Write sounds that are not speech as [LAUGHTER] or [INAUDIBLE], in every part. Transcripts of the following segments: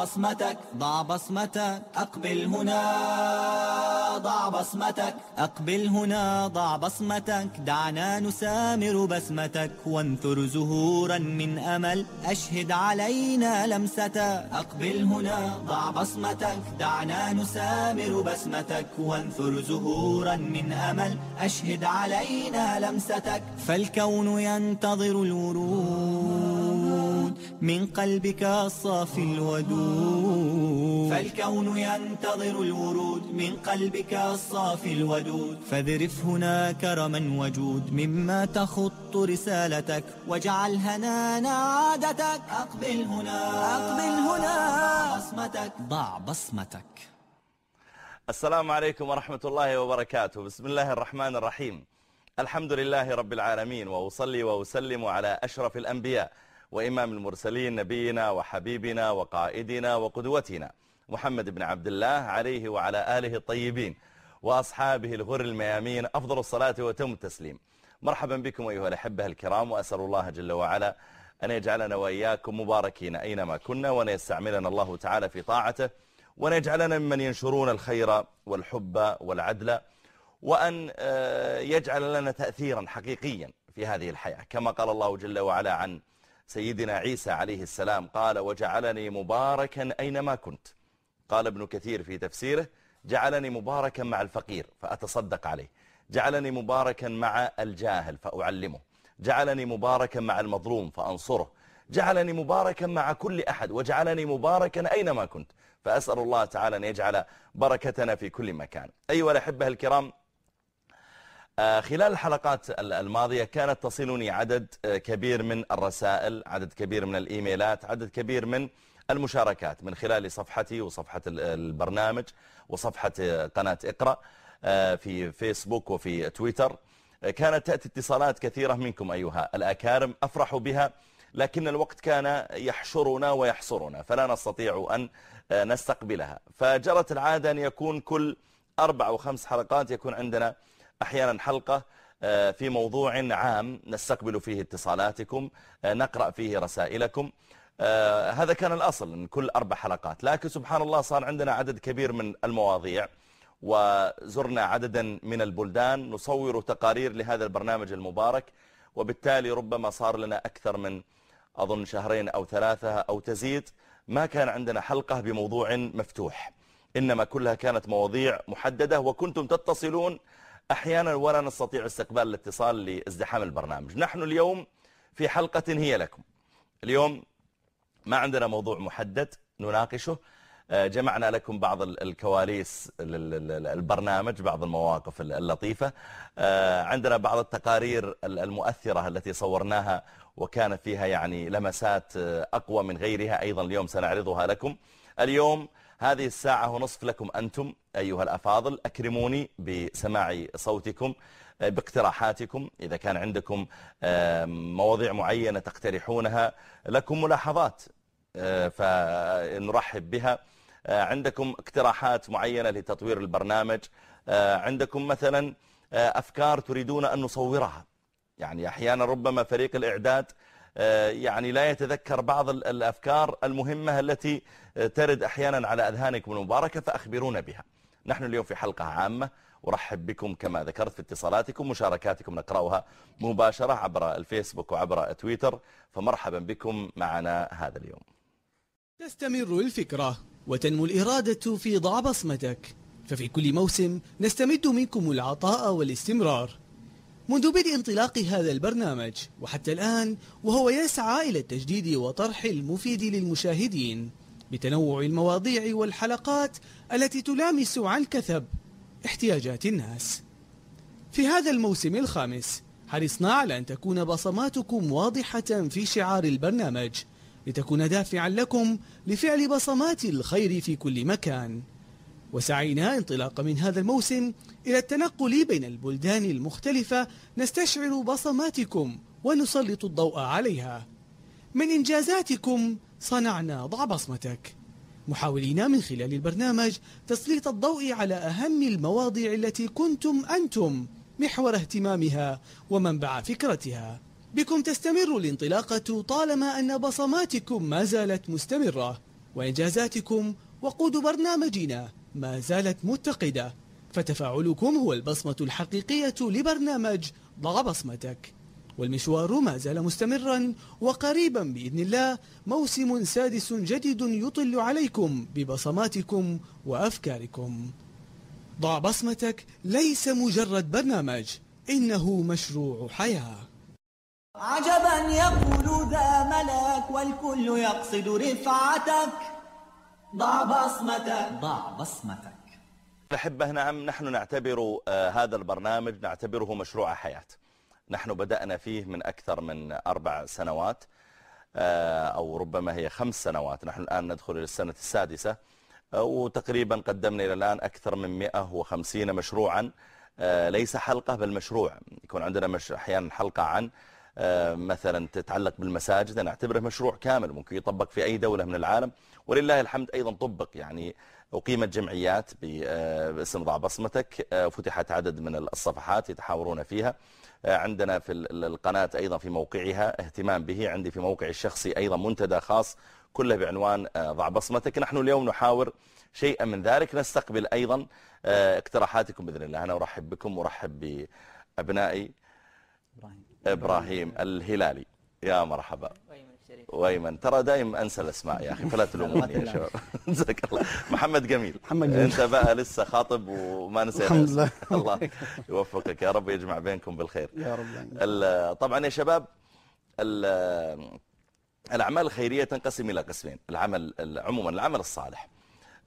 بصمتك ضع بصمتك أقبل هنا ضع بصمتك. أقبل هنا ضع بصمتك. دعنا نسامر بسمتك وانثر زهورا من أمل. أشهد علينا لمستك. أقبل هنا ضع بصمتك. دعنا نسامر بسمتك وانثر زهورا من أمل. أشهد علينا لمستك. فالكون ينتظر الورود. من قلبك الصافي الودود. فالكون ينتظر الورود. من قلبك الصافي الودود. فاذرف هنا كرما وجود. مما تخط رسالتك واجعل هنانا عادتك. أقبل هنا. أقبل هنا. بصمتك. ضع بصمتك. السلام عليكم ورحمة الله وبركاته. بسم الله الرحمن الرحيم. الحمد لله رب العالمين وأصلي وأسلم على أشرف الأنبياء. وإمام المرسلين نبينا وحبيبنا وقائدنا وقدوتنا محمد بن عبد الله عليه وعلى آله الطيبين وأصحابه الغر الميامين. أفضل الصلاة وتم التسليم. مرحبا بكم أيها الأحبة الكرام وأسأل الله جل وعلا أن يجعلنا وإياكم مباركين أينما كنا وأن يستعملنا الله تعالى في طاعته وأن يجعلنا ممن ينشرون الخير والحب والعدل وأن يجعل لنا تأثيرا حقيقيا في هذه الحياة. كما قال الله جل وعلا عن سيدنا عيسى عليه السلام قال وجعلني مباركا أينما كنت. قال ابن كثير في تفسيره جعلني مباركا مع الفقير. فأتصدق عليه. جعلني مباركا مع الجاهل. فأعلمه. جعلني مباركا مع المظلوم. فأنصره. جعلني مباركا مع كل أحد. وجعلني مباركا أينما كنت. فأسأل الله تعالى أن يجعل بركتنا في كل مكان. أيها الأحبة الكرام خلال الحلقات الماضية كانت تصلني عدد كبير من الرسائل عدد كبير من الإيميلات عدد كبير من المشاركات من خلال صفحتي وصفحة البرنامج وصفحة قناة إقرأ في فيسبوك وفي تويتر. كانت تأتي اتصالات كثيرة منكم أيها الأكارم أفرح بها لكن الوقت كان يحشرنا ويحصرنا فلا نستطيع أن نستقبلها. فجرت العادة أن يكون كل أربع أو خمس حلقات يكون عندنا أحيانا حلقة في موضوع عام نستقبل فيه اتصالاتكم نقرأ فيه رسائلكم. هذا كان الأصل من كل أربع حلقات. لكن سبحان الله صار عندنا عدد كبير من المواضيع وزرنا عددا من البلدان. نصور تقارير لهذا البرنامج المبارك وبالتالي ربما صار لنا أكثر من أظن شهرين أو ثلاثة أو تزيد. ما كان عندنا حلقة بموضوع مفتوح. إنما كلها كانت مواضيع محددة وكنتم تتصلون أحيانا ولا نستطيع استقبال الاتصال لازدحام البرنامج. نحن اليوم في حلقة هي لكم. اليوم ما عندنا موضوع محدد نناقشه. جمعنا لكم بعض الكواليس البرنامج بعض المواقف اللطيفة. عندنا بعض التقارير المؤثرة التي صورناها وكانت فيها يعني لمسات أقوى من غيرها. أيضا اليوم سنعرضها لكم. اليوم هذه الساعة ونصف لكم أنتم أيها الأفاضل أكرموني بسماع صوتكم باقتراحاتكم. إذا كان عندكم مواضيع معينة تقترحونها لكم ملاحظات فنرحب بها. عندكم اقتراحات معينة لتطوير البرنامج؟ عندكم مثلا أفكار تريدون أن نصورها؟ يعني أحيانا ربما فريق الإعداد يعني لا يتذكر بعض الأفكار المهمة التي ترد أحيانا على أذهانكم المباركة فأخبرونا بها. نحن اليوم في حلقة عامة ورحب بكم كما ذكرت في اتصالاتكم مشاركاتكم نقرأها مباشرة عبر الفيسبوك وعبر تويتر فمرحبا بكم معنا هذا اليوم. تستمر الفكرة وتنمو الإرادة في ضع بصمتك. ففي كل موسم نستمد منكم العطاء والاستمرار. منذ بدء انطلاق هذا البرنامج وحتى الآن وهو يسعى إلى التجديد وطرح المفيد للمشاهدين بتنوع المواضيع والحلقات التي تلامس عن كثب احتياجات الناس. في هذا الموسم الخامس حرصنا على أن تكون بصماتكم واضحة في شعار البرنامج لتكون دافعا لكم لفعل بصمات الخير في كل مكان. وسعينا انطلاقا من هذا الموسم إلى التنقل بين البلدان المختلفة نستشعر بصماتكم ونسلط الضوء عليها. من إنجازاتكم صنعنا ضع بصمتك. محاولين من خلال البرنامج تسليط الضوء على أهم المواضيع التي كنتم أنتم محور اهتمامها ومنبع فكرتها. بكم تستمر الانطلاقة طالما أن بصماتكم ما زالت مستمرة. وإنجازاتكم وقود برنامجنا. ما زالت متقدة. فتفاعلكم هو البصمة الحقيقية لبرنامج ضع بصمتك. والمشوار ما زال مستمرا وقريبا بإذن الله موسم سادس جديد يطل عليكم ببصماتكم وأفكاركم. ضع بصمتك ليس مجرد برنامج إنه مشروع حياة. عجبا يقول ذا ملك والكل يقصد رفعتك. ضع بصمتك. ضع بصمتك. الأحبة نعم نحن نعتبر آه، هذا البرنامج نعتبره مشروع حياة. نحن بدأنا فيه من أكثر من أربع سنوات آه، أو ربما هي خمس سنوات. نحن الآن ندخل إلى السنة السادسة آه، وتقريبا قدمنا إلى الآن أكثر من 150 مشروعا ليس حلقة بل مشروع. يكون عندنا مش أحيانا حلقة عن مثلا تتعلق بالمساجد نعتبره مشروع كامل ممكن يطبق في أي دولة من العالم. ولله الحمد أيضا طبق يعني أقيمت جمعيات آه، باسم ضع بصمتك آه، فتحت عدد من الصفحات يتحاورون فيها. آه، عندنا في القناة أيضا في موقعها اهتمام به عندي في موقعي الشخصي أيضا منتدى خاص كله بعنوان ضع بصمتك. نحن اليوم نحاور شيئا من ذلك نستقبل أيضا اقتراحاتكم بإذن الله. أنا أرحب بكم وأرحب بأبنائي إبراهيم. الهلالي. يا مرحبا. وأيمن. ترى دايم أنسى الأسماء يا أخي فلا تلوموني يا شباب. [LAUGHS] جزاك الله. محمد جميل. محمد جميل. أنت بقى لسه خاطب وما نسينا الحمد لله. الله يوفقك يا رب يجمع بينكم بالخير. يا رب طبعا يا شباب الأعمال الخيرية تنقسم إلى قسمين العمل عموما العمل الصالح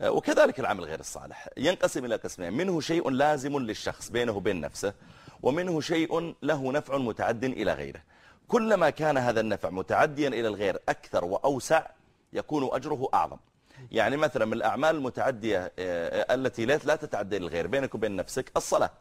وكذلك العمل غير الصالح. ينقسم إلى قسمين منه شيء لازم للشخص بينه وبين نفسه ومنه شيء له نفع متعد إلى غيره. كلما كان هذا النفع متعديا إلى الغير أكثر وأوسع يكون أجره أعظم. يعني مثلا من الأعمال المتعدية آه، التي لا تتعدى للغير بينك وبين نفسك الصلاة.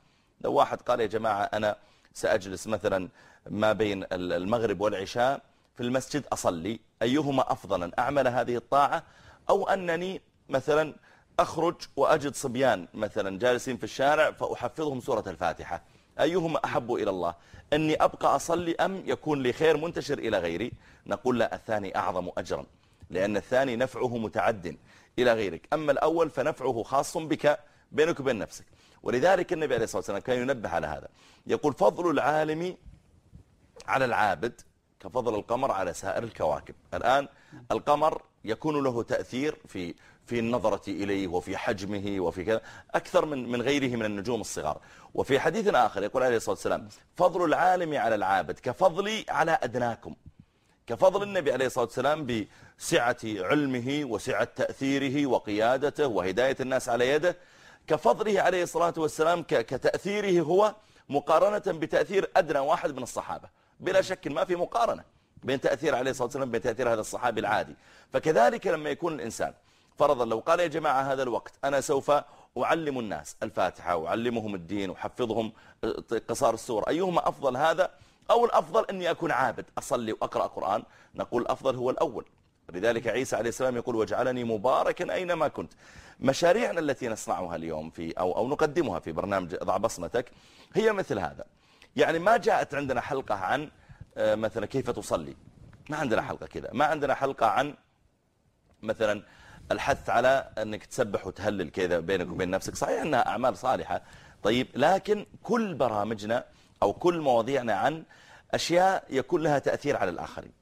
لو واحد قال يا جماعة أنا سأجلس مثلا ما بين المغرب والعشاء في المسجد أصلي أيهما أفضل أن أعمل هذه الطاعة؟ أو أنني مثلا أخرج وأجد صبيان مثلا جالسين في الشارع فأحفظهم سورة الفاتحة. أيهما أحب إلى الله؟ أني أبقى أصلي أم يكون لي خير منتشر إلى غيري؟ نقول لا الثاني أعظم أجرا لأن الثاني نفعه متعد إلى غيرك. أما الأول فنفعه خاص بك بينك وبين نفسك. ولذلك النبي عليه الصلاة والسلام كان ينبه على هذا. يقول فضل العالم على العابد كفضل القمر على سائر الكواكب. الآن القمر يكون له تأثير في في النظرة إليه وفي حجمه وفي كذا أكثر من من غيره من النجوم الصغار. وفي حديث آخر يقول عليه الصلاة والسلام فضل العالم على العابد كفضلي على أدناكم. كفضل النبي عليه الصلاة والسلام بسعة علمه وسعة تأثيره وقيادته وهداية الناس على يده. كفضله عليه الصلاة والسلام كتأثيره هو مقارنة بتأثير أدنى واحد من الصحابة. بلا شك ما في مقارنة بين تأثير عليه الصلاة والسلام بين تأثير هذا الصحابي العادي. فكذلك لما يكون الإنسان فرضا لو قال يا جماعة هذا الوقت أنا سوف أعلم الناس الفاتحة وأعلمهم الدين وحفظهم قصار السور. أيهما أفضل هذا؟ أو الأفضل أني أكون عابد أصلي وأقرأ قرآن؟ نقول الأفضل هو الأول. لذلك عيسى عليه السلام يقول واجعلني مباركا أينما كنت. مشاريعنا التي نصنعها اليوم في أو, أو نقدمها في برنامج ضع بصمتك هي مثل هذا. يعني ما جاءت عندنا حلقة عن آه، مثلا كيف تصلي. ما عندنا حلقة كذا. ما عندنا حلقة عن مثلا الحث على أنك تسبح وتهلل كذا بينك وبين نفسك. صحيح أنها أعمال صالحة. طيب لكن كل برامجنا أو كل مواضيعنا عن أشياء يكون لها تأثير على الآخرين.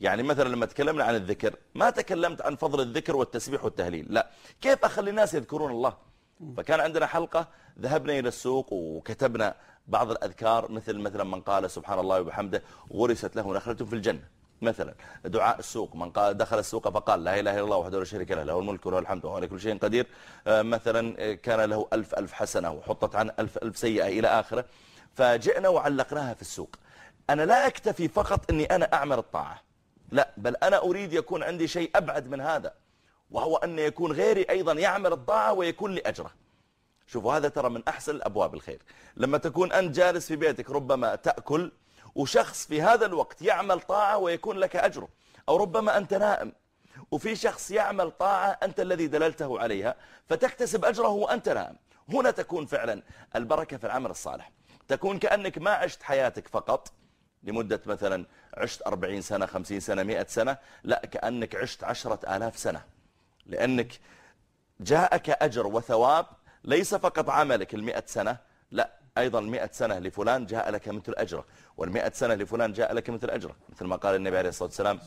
يعني مثلا لما تكلمنا عن الذكر ما تكلمت عن فضل الذكر والتسبيح والتهليل. لا كيف أخلي الناس يذكرون الله؟ فكان عندنا حلقة ذهبنا إلى السوق وكتبنا بعض الأذكار مثل مثلا من قال سبحان الله وبحمده غرست له نخلة في الجنة. مثلا دعاء السوق من قال دخل السوق فقال لا إله إلا الله وحده لا شريك له له الملك وله الحمد وهو على كل شيء قدير. آه، مثلا آه، كان له ألف ألف حسنة وحطت عن ألف ألف سيئة إلى آخرة. فجئنا وعلقناها في السوق. أنا لا أكتفي فقط أني أنا أعمل الطاعة. لا بل أنا أريد يكون عندي شيء أبعد من هذا وهو أن يكون غيري أيضا يعمل الطاعة ويكون لأجره شوفوا هذا ترى من أحسن الأبواب الخير. لما تكون أنت جالس في بيتك ربما تأكل وشخص في هذا الوقت يعمل طاعة ويكون لك أجره. أو ربما أنت نائم وفي شخص يعمل طاعة أنت الذي دللته عليها فتكتسب أجره وأنت نائم. هنا تكون فعلا البركة في العمل الصالح. تكون كأنك ما عشت حياتك فقط لمدة مثلا عشت 40 سنة 50 سنة 100 سنة لا كأنك عشت عشرة آلاف سنة. لأنك جاءك أجر وثواب ليس فقط عملك المئة سنة لا أيضا المئة سنة لفلان جاء لك مثل أجره والمئة سنة لفلان جاء لك مثل أجره مثل ما قال النبي عليه الصلاة والسلام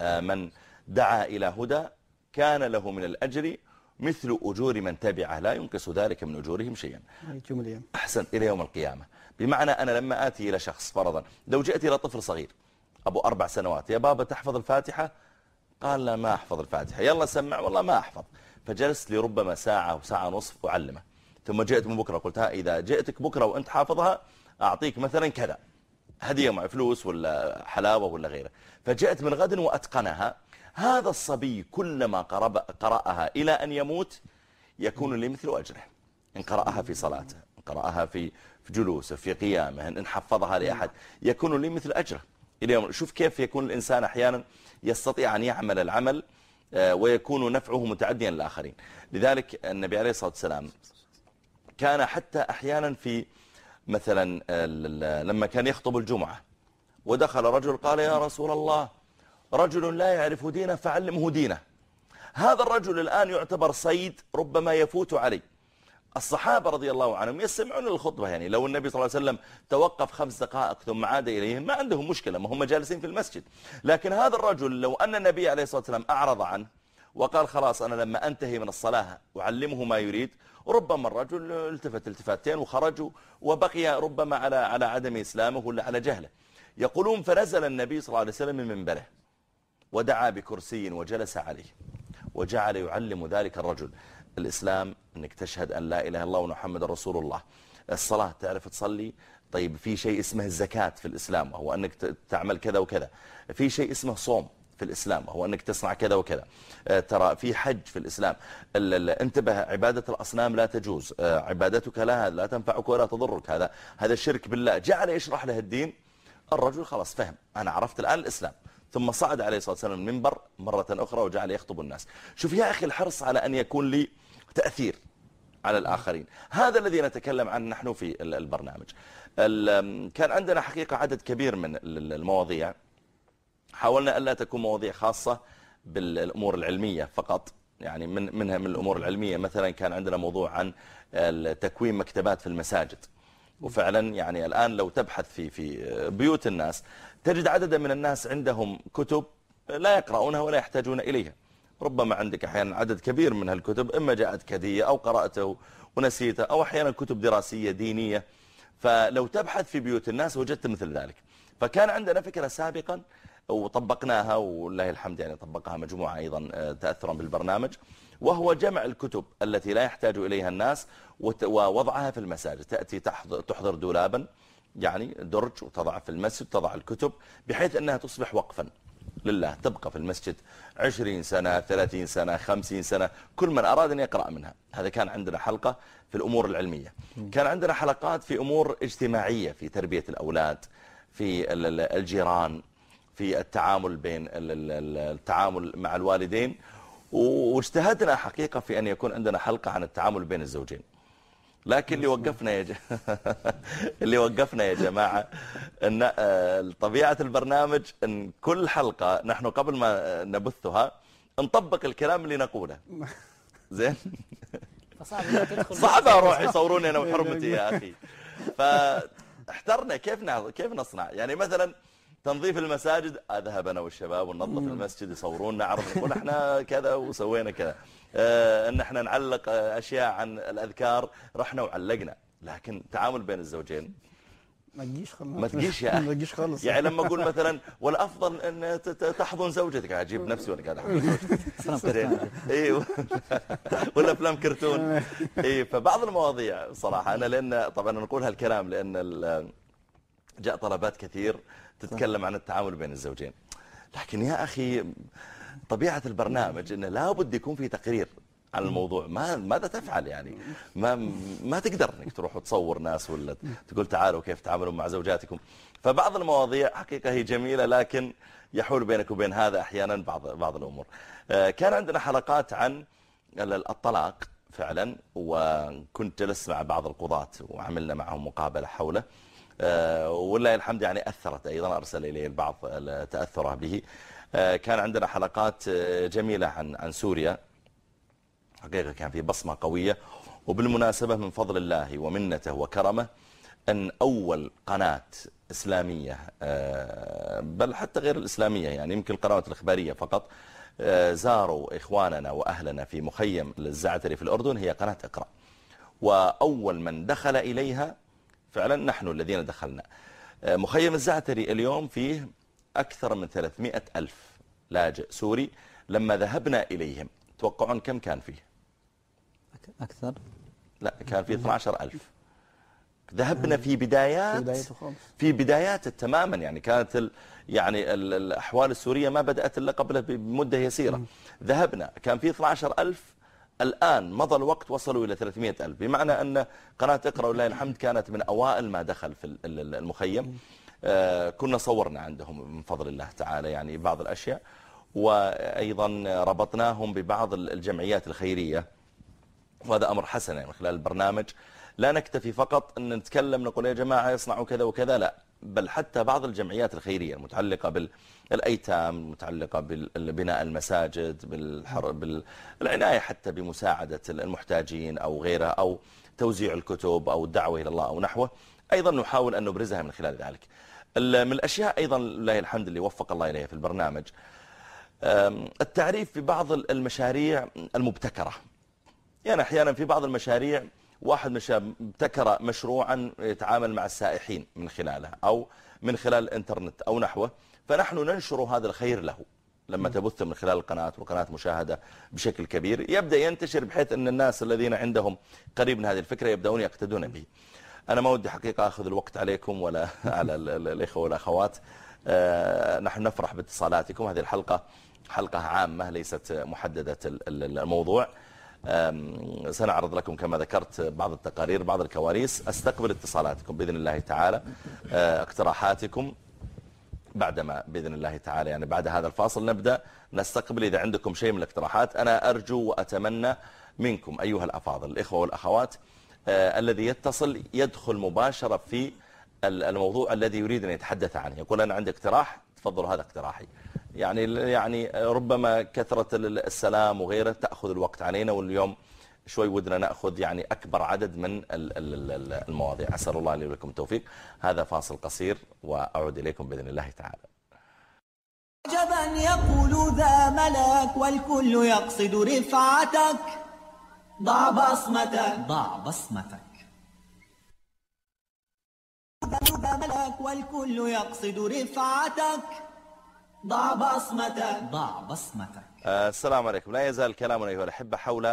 آه، من دعا إلى هدى كان له من الأجر مثل أجور من تبعه لا ينقص ذلك من أجورهم شيئا. أحسن إلى يوم القيامة. بمعنى أنا لما آتي إلى شخص فرضا لو جئت إلى طفل صغير أبو أربع سنوات يا بابا تحفظ الفاتحة؟ قال لا ما أحفظ الفاتحة. يلا سمع والله ما أحفظ. فجلست لربما ساعة أو ساعة ونصف أعلمه. ثم جئت من بكرة. قلت ها إذا جئتك بكرة وأنت حافظها أعطيك مثلا كذا. هدية مع فلوس ولا حلاوة ولا غيره. فجئت من غد وأتقنها. هذا الصبي كلما قرأها إلى أن يموت يكون لي مثل أجره. إن قرأها في صلاته إن قرأها في في جلوسه في قيامه إن حفظها لأحد يكون لي مثل أجره. إلى يوم شوف كيف يكون الإنسان أحيانا يستطيع أن يعمل العمل آه، ويكون نفعه متعديا للآخرين. لذلك النبي عليه الصلاة والسلام كان حتى أحيانا في مثلا لما كان يخطب الجمعة ودخل رجل قال يا رسول الله رجل لا يعرف دينه فعلمه دينه. هذا الرجل الآن يعتبر صيد ربما يفوت عليه. الصحابة رضي الله عنهم يستمعون للخطبة يعني لو النبي صلى الله عليه وسلم توقف خمس دقائق ثم عاد إليهم ما عندهم مشكلة ما هم جالسين في المسجد. لكن هذا الرجل لو أن النبي عليه الصلاة والسلام أعرض عنه وقال خلاص أنا لما أنتهي من الصلاة أعلمه ما يريد. ربما الرجل التفت التفاتين وخرج وبقي ربما على على عدم إسلامه ولا على جهله. يقولون فنزل النبي صلى الله عليه وسلم من منبره ودعا بكرسي وجلس عليه وجعل يعلم ذلك الرجل. الإسلام أنك تشهد أن لا إله إلا الله ومحمد رسول الله. الصلاة تعرف تصلي. طيب في شيء اسمه الزكاة في الإسلام وهو أنك تعمل كذا وكذا. في شيء اسمه صوم. في الإسلام وهو أنك تصنع كذا وكذا. آه، ترى في حج في الإسلام. ال- ال- انتبه عبادة الأصنام لا تجوز. آه، عبادتك لا لا تنفعك ولا تضرك. هذا هذا الشرك بالله. جعل يشرح له الدين. الرجل خلاص فهم. أنا عرفت الآن الإسلام. ثم صعد عليه الصلاة والسلام المنبر مرة أخرى وجعل يخطب الناس. شوف يا أخي الحرص على أن يكون لي تأثير على الآخرين. هذا الذي نتكلم عنه نحن في ال- البرنامج. ال- كان عندنا حقيقة عدد كبير من ال- المواضيع. حاولنا ألا تكون مواضيع خاصة بالأمور العلمية فقط. يعني من منها من الأمور العلمية مثلا كان عندنا موضوع عن تكوين مكتبات في المساجد. وفعلا يعني الآن لو تبحث في في بيوت الناس تجد عددا من الناس عندهم كتب لا يقرؤونها ولا يحتاجون إليها. ربما عندك أحيانا عدد كبير من هالكتب إما جاءتك هدية أو قرأته ونسيته أو أحيانا كتب دراسية دينية. فلو تبحث في بيوت الناس وجدت مثل ذلك. فكان عندنا فكرة سابقا وطبقناها والله الحمد يعني طبقها مجموعة أيضا آه، تأثرا بالبرنامج. وهو جمع الكتب التي لا يحتاج إليها الناس ووضعها في المساجد. تأتي تحضر, دولابا يعني درج وتضع في المسجد تضع الكتب بحيث أنها تصبح وقفا لله. تبقى في المسجد عشرين سنة ثلاثين سنة خمسين سنة كل من أراد أن يقرأ منها. هذا كان عندنا حلقة في الأمور العلمية. كان عندنا حلقات في أمور اجتماعية في تربية الأولاد في ال- ال- الجيران في التعامل بين ال- ال- ال- التعامل مع الوالدين. و- واجتهدنا حقيقة في أن يكون عندنا حلقة عن التعامل بين الزوجين. لكن اللي وقفنا يا ج... [LAUGHS] اللي وقفنا يا جماعة إن آه، طبيعة البرنامج إن كل حلقة نحن قبل ما نبثها نطبق الكلام اللي نقوله. [LAUGHS] زين؟ فصعب إنك تدخل [LAUGHS] صعب أروح يصوروني أنا وحرمتي يا أخي. فاحترنا كيف كيف نصنع؟ يعني مثلا تنظيف المساجد. أذهب أنا والشباب وننظف المسجد يصوروننا عرض نقول إحنا كذا وسوينا كذا. آه، إن إحنا نعلق آه، أشياء عن الأذكار رحنا وعلقنا. لكن التعامل بين الزوجين. ما تجيش خالص ما تجيش يا. [LAUGHS] ما تجيش خالص يعني لما أقول مثلا والأفضل إن تحضن زوجتك. أجيب نفسي وأنا قاعد أحضن زوجتي. [LAUGHS] أيوه [LAUGHS] ولا أفلام كرتون. اي فبعض المواضيع صراحة. أنا لأن طبعا نقول هالكلام لأن جاء طلبات كثير. تتكلم عن التعامل بين الزوجين. لكن يا أخي طبيعة البرنامج إنه لابد يكون في تقرير عن الموضوع. ما ماذا تفعل يعني؟ ما ما تقدر إنك تروح وتصور ناس ولا تقول تعالوا كيف تعاملوا مع زوجاتكم. فبعض المواضيع حقيقة هي جميلة لكن يحول بينك وبين هذا أحيانا بعض بعض الأمور. آه، كان عندنا حلقات عن ال- الطلاق فعلا وكنت جلست مع بعض القضاة وعملنا معهم مقابلة حوله. ولله الحمد يعني أثرت أيضا أرسل إلي البعض تأثره به. آه، كان عندنا حلقات آه، جميلة عن عن سوريا. حقيقة كان في بصمة قوية. وبالمناسبة من فضل الله ومنته وكرمه أن أول قناة إسلامية آه، بل حتى غير الإسلامية يعني يمكن القنوات الإخبارية فقط آه، زاروا إخواننا وأهلنا في مخيم الزعتري في الأردن هي قناة إقرأ. وأول من دخل إليها فعلا نحن الذين دخلنا. آه، مخيم الزعتري اليوم فيه أكثر من 300 ألف لاجئ سوري لما ذهبنا إليهم. توقعون كم كان فيه؟ أك- أكثر. لا كان فيه 12 ألف. ذهبنا في بدايات في بدايات تماما. يعني كانت ال يعني ال الأحوال السورية ما بدأت إلا قبل بمدة يسيرة. ذهبنا كان في 12 ألف الآن مضى الوقت وصلوا إلى 300 ألف. بمعنى أن قناة اقرأ ولله الحمد كانت من أوائل ما دخل في ال- ال- المخيم. آه، كنا صورنا عندهم من فضل الله تعالى يعني بعض الأشياء. وأيضا ربطناهم ببعض الجمعيات الخيرية. وهذا أمر حسن يعني من خلال البرنامج. لا نكتفي فقط أن نتكلم نقول يا جماعة يصنعوا كذا وكذا لا. بل حتى بعض الجمعيات الخيرية المتعلقة بالأيتام المتعلقة ببناء المساجد بالعناية حتى بمساعدة المحتاجين أو غيره أو توزيع الكتب أو الدعوة إلى الله أو نحوه. أيضا نحاول أن نبرزها من خلال ذلك. من الأشياء أيضا لله الحمد اللي وفق الله إليها في البرنامج. التعريف ببعض المشاريع المبتكرة. يعني أحيانا في بعض المشاريع واحد مش ابتكر مشروعا يتعامل مع السائحين من خلاله أو من خلال الإنترنت أو نحوه. فنحن ننشر هذا الخير له. لما تبث من خلال القناة والقناة مشاهدة بشكل كبير يبدأ ينتشر بحيث أن الناس الذين عندهم قريب من هذه الفكرة يبدأون يقتدون به. أنا ما ودي حقيقة أخذ الوقت عليكم ولا [LAUGHS] على ال- ال- الإخوة والأخوات. آه، نحن نفرح باتصالاتكم. هذه الحلقة حلقة عامة ليست محددة ال- ال- الموضوع. سنعرض لكم كما ذكرت بعض التقارير بعض الكواليس. أستقبل اتصالاتكم بإذن الله تعالى. أه، اقتراحاتكم بعدما بإذن الله تعالى. يعني بعد هذا الفاصل نبدأ. نستقبل إذا عندكم شيء من الاقتراحات. أنا أرجو وأتمنى منكم أيها الأفاضل الإخوة والأخوات آه الذي يتصل يدخل مباشرة في ال- الموضوع الذي يريد أن يتحدث عنه. يقول أنا عندي اقتراح تفضلوا هذا اقتراحي. يعني يعني ربما كثرة ال- السلام وغيره تأخذ الوقت علينا واليوم شوي ودنا نأخذ يعني أكبر عدد من ال- ال- ال- المواضيع. أسأل الله لي ولكم التوفيق. هذا فاصل قصير وأعود إليكم بإذن الله تعالى. عجبا يقول ذا ملك والكل يقصد رفعتك. ضع بصمتك. ضع بصمتك. ذا ملك والكل يقصد رفعتك. ضع بصمتك. ضع بصمتك. آه، السلام عليكم. لا يزال كلامنا أيها الأحبة حول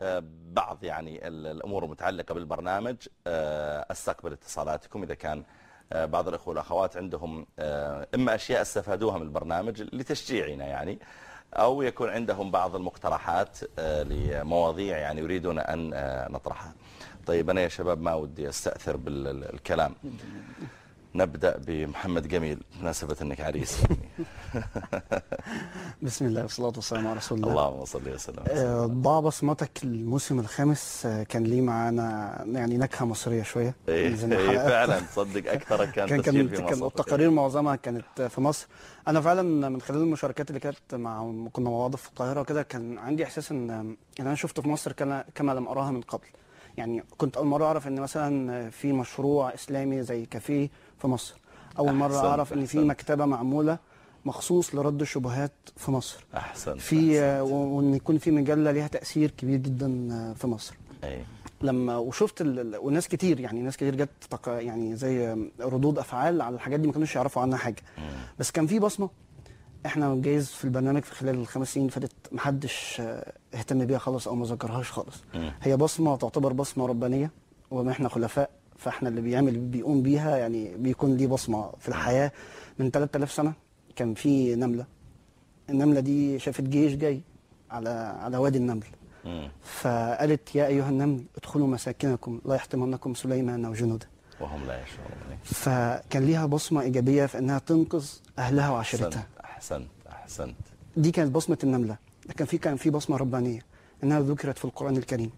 آه، بعض يعني ال- الأمور المتعلقة بالبرنامج آه، استقبل اتصالاتكم إذا كان آه، بعض الأخوة والأخوات عندهم آه، إما أشياء استفادوها من البرنامج لتشجيعنا يعني أو يكون عندهم بعض المقترحات آه، لمواضيع يعني يريدون أن آه، نطرحها. طيب أنا يا شباب ما ودي أستأثر بالكلام. نبدأ بمحمد جميل مناسبة أنك عريس يعني. [LAUGHS] بسم الله والصلاة والسلام على رسول الله. اللهم صل وسلم. آه، ضع بصمتك الموسم الخامس آه، كان ليه معانا يعني نكهة مصرية شوية. إيه حلقات- فعلا تصدق أكثر كان, كان تسجيل كان في كان مصر. التقارير معظمها كانت في مصر. أنا فعلا من خلال المشاركات اللي كانت مع كنا مع بعض في القاهرة وكده كان عندي إحساس ان إن أنا شفت في مصر كما لم اراها من قبل. يعني كنت أول مرة أعرف إن مثلا في مشروع إسلامي زي كافيه في مصر. أول مرة أعرف إن في. مكتبة معمولة مخصوص لرد الشبهات في مصر. احسن في وإن يكون في مجلة ليها تأثير كبير جدا في مصر. إيه لما وشفت ال... وناس كتير يعني ناس كتير جت تق... يعني زي ردود أفعال على الحاجات دي ما كانوش يعرفوا عنها حاجة. بس كان في بصمة إحنا جايز في البرنامج في خلال الخمس سنين اللي فاتت محدش اهتم بيها خالص أو ما ذكرهاش خالص. هي بصمة تعتبر بصمة ربانية وما إحنا خلفاء فاحنا اللي بيعمل بيقوم بيها يعني بيكون ليه بصمة في الحياة. من 3000 سنة كان في نملة. النملة دي شافت جيش جاي على على وادي النمل. مم. فقالت يا أيها النمل ادخلوا مساكنكم لا يحطمنكم سليمان وجنوده. وهم لا يشعرون فكان ليها بصمة إيجابية في إنها تنقذ أهلها وعشيرتها. أحسنت أحسنت أحسنت. دي كانت بصمة النملة. لكن في كان في بصمة ربانية إنها ذكرت في القرآن الكريم.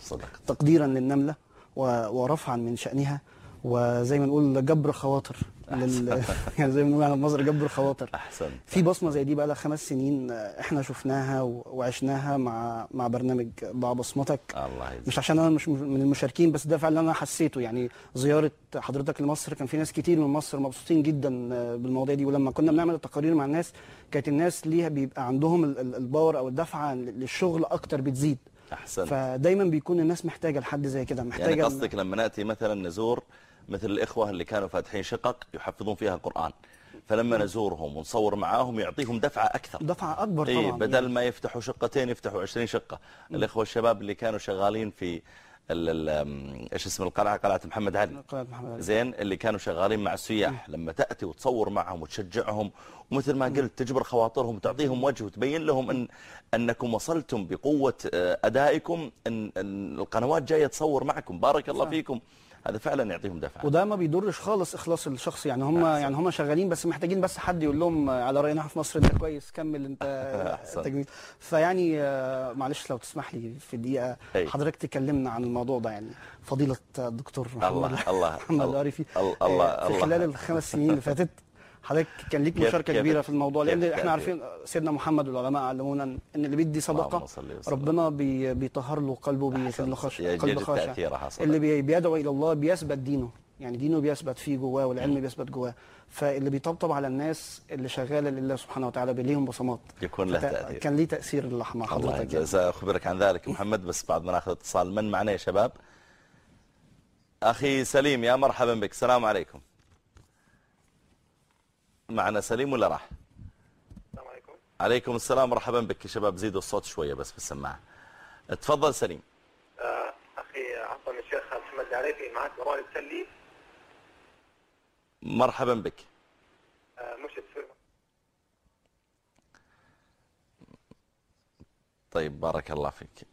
صدقت. تقديرا للنملة ورفعا من شأنها وزي ما نقول جبر خواطر لل... [LAUGHS] يعني زي ما بنقول على مصر جبر خواطر. احسنت في بصمة زي دي بقى لها خمس سنين إحنا شفناها و- وعشناها مع مع برنامج ضع بصمتك. الله يجزيك مش عشان أنا مش من المشاركين بس ده فعلا أنا حسيته. يعني زيارة حضرتك لمصر كان في ناس كتير من مصر مبسوطين جدا بالمواضيع دي. ولما كنا بنعمل التقارير مع الناس كانت الناس ليها بيبقى عندهم ال- ال- الباور أو الدفعة للشغل أكتر بتزيد. احسنت فدايما بيكون الناس محتاجة لحد زي كده محتاجة يعني قصدك لما نأتي مثلا نزور مثل الإخوة اللي كانوا فاتحين شقق يحفظون فيها القرآن فلما نزورهم ونصور معاهم يعطيهم دفعة أكثر. دفعة أكبر اي طبعا. بدل ما يفتحوا شقتين يفتحوا 20 شقة. الإخوة الشباب اللي كانوا شغالين في إيش اسم القلعة؟ قلعة محمد علي. قناة محمد علي. زين اللي كانوا شغالين مع السياح. لما تأتي وتصور معهم وتشجعهم ومثل ما قلت تجبر خواطرهم وتعطيهم وجه وتبين لهم أن أنكم وصلتم بقوة آه، أدائكم أن, أن القنوات جاية تصور معكم. بارك الله فيكم. هذا فعلا يعطيهم دفعة وده ما بيضرش خالص إخلاص الشخص يعني هم يعني هم شغالين بس محتاجين بس حد يقول لهم آه، على رأينا في مصر انت كويس كمل أنت. [LAUGHS] تجميل فيعني آه، معلش لو تسمح لي في دقيقة. حضرتك تكلمنا عن الموضوع ده يعني فضيلة الدكتور محمد الله الله [LAUGHS] محمد الله العارفي الله آه، الله في الله. خلال الخمس سنين اللي فاتت حضرتك كان ليك مشاركة كيف- كبيرة في الموضوع لأن كيف إحنا؟ عارفين سيدنا محمد والعلماء علمونا إن اللي بيدي صدقة. ربنا بي بيطهر له قلبه بيخلي يجد قلب خاشع. اللي بي- بيدعو إلى الله بيثبت دينه. يعني دينه بيثبت فيه جواه والعلم بيثبت جواه. فاللي بيطبطب على الناس اللي شغالة لله سبحانه وتعالى بيليهم بصمات. يكون له تأثير. كان ليه تأثير الله حضرتك. سأخبرك عن ذلك. محمد بس بعد ما ناخذ اتصال من معنا يا شباب؟ أخي سليم يا مرحبا بك. السلام عليكم. معنا سليم ولا راح؟ السلام عليكم. عليكم السلام مرحبا بك. يا شباب زيدوا الصوت شوية بس في السماعة. تفضل سليم. آه، أخي عفوا الشيخ محمد العريفي معك مروان السلي مرحبا بك. آه، مرشد طيب بارك الله فيك.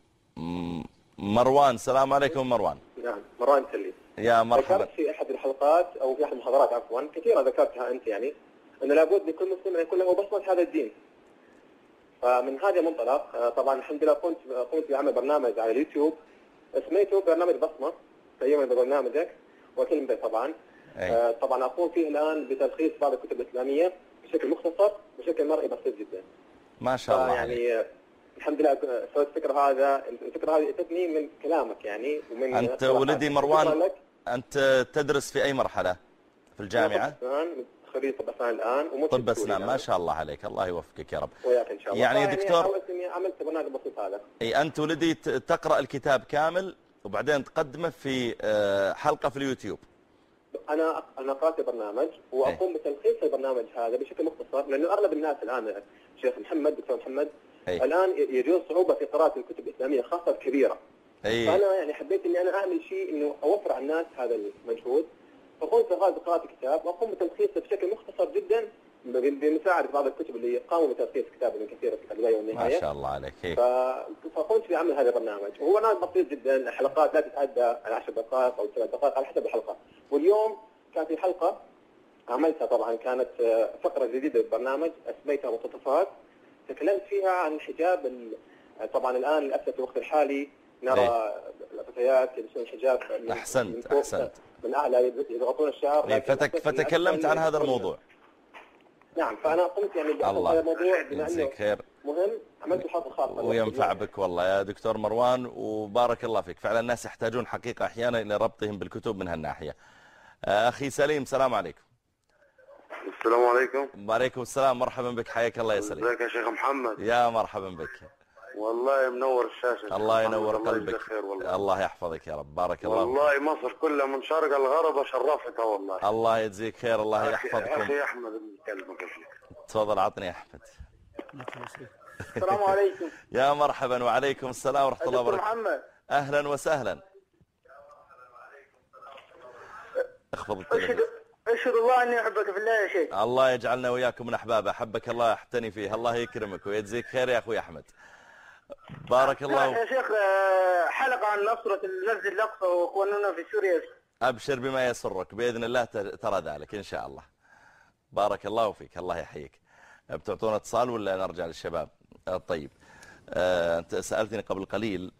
مروان السلام عليكم مروان. نعم مروان السلي يا مرحبا. ذكرت في أحد الحلقات أو في أحد المحاضرات عفوا كثيرا ذكرتها أنت يعني. إنه لابد لكل مسلم أن يكون له بصمة هذا الدين. فمن هذا المنطلق آه، طبعا الحمد لله قمت قمت بعمل برنامج على اليوتيوب. سميته برنامج بصمة تقريبا ببرنامجك وكلمة طبعا. أي. آه، طبعا أقوم فيه الآن بتلخيص بعض الكتب الإسلامية بشكل مختصر بشكل مرئي بسيط جدا. ما شاء الله عليك. يعني الحمد لله سويت الفكرة هذا. الفكرة هذه أتتني من كلامك يعني ومن شكراً ولدي مروان. أنت تدرس في أي مرحلة؟ في أسنان خريج طب اسنان الآن ومرشد طب أسنان ما. شاء الله عليك. الله يوفقك يا رب. وياك إن شاء الله. يعني دكتور- اني عملت برنامج بسيط هذا. أي أنت ولدي ت- تقرأ الكتاب كامل وبعدين تقدمه في آه، حلقة في اليوتيوب. أنا أنا قرأت البرنامج وأقوم بتلخيص البرنامج هذا بشكل مختصر لأنه أغلب الناس الآن شيخ محمد دكتور محمد أي. الآن يجوز صعوبة في قراءة الكتب الإسلامية خاصة الكبيرة. أي. فأنا يعني حبيت إني أنا أعمل شيء إنه أوفر على الناس هذا المجهود. فقمت بهذا قراءة الكتاب واقوم بتلخيصه بشكل مختصر جدا بمساعدة بعض الكتب اللي قاموا بتلخيص كتاب ابن كثير في البداية ما والنهاية شاء الله عليك إيه. فقمت بعمل هذا البرنامج وهو برنامج بسيط جدا حلقات لا تتعدى العشر دقائق أو ثلاث دقائق على حسب الحلقة. واليوم كان في حلقة عملتها طبعا كانت آه، فقرة جديدة بالبرنامج أسميتها مقتطفات تكلمت فيها عن الحجاب ال- طبعا الآن للأسف في الوقت الحالي نرى الفتيات يلبسون الحجاب من- أحسنت، من أعلى يضغطون الشعر. إيه، فتك فتكلمت عن هذا الموضوع. نعم فأنا قمت يعني بأخذ الله. هذا الموضوع بما إنه يجزيك خير. مهم عملت حلقه خاصه وينفع بك والله. يا دكتور مروان وبارك الله فيك. فعلا الناس يحتاجون حقيقة أحيانا إلى ربطهم بالكتب من هالناحية. آه، أخي سليم السلام عليكم. السلام عليكم. وعليكم السلام. مرحبا بك. حياك الله يا سليم. ازيك يا شيخ محمد؟ يا مرحبا بك. والله منور الشاشة. شيخ الله. ينور الله قلبك. خير والله. الله يحفظك يا رب. بارك الله والله مصر كلها من شرق الغرب شرفتها والله. الله يجزيك خير الله أخي- يحفظكم. أخي أحمد كلمك تفضل عطني يا أحمد. السلام عليكم. [LAUGHS] يا مرحبا وعليكم السلام ورحمة الله وبركاته. محمد. أهلا وسهلا. اخفض التلفزيون. اشهد الله أني أحبك في الله يا شيخ. الله يجعلنا وياكم من أحبابه. أحبك الله يحتني فيه. الله يكرمك ويجزيك خير يا أخوي أحمد. بارك يا الله شيخ آه، حلقة عن نصره المسجد الأقصى وأخواننا في سوريا. أبشر بما يسرك. بإذن الله ترى ذلك إن شاء الله. بارك الله فيك الله يحييك. بتعطونا اتصال ولا نرجع للشباب؟ آه، طيب. آه، أنت سألتني قبل قليل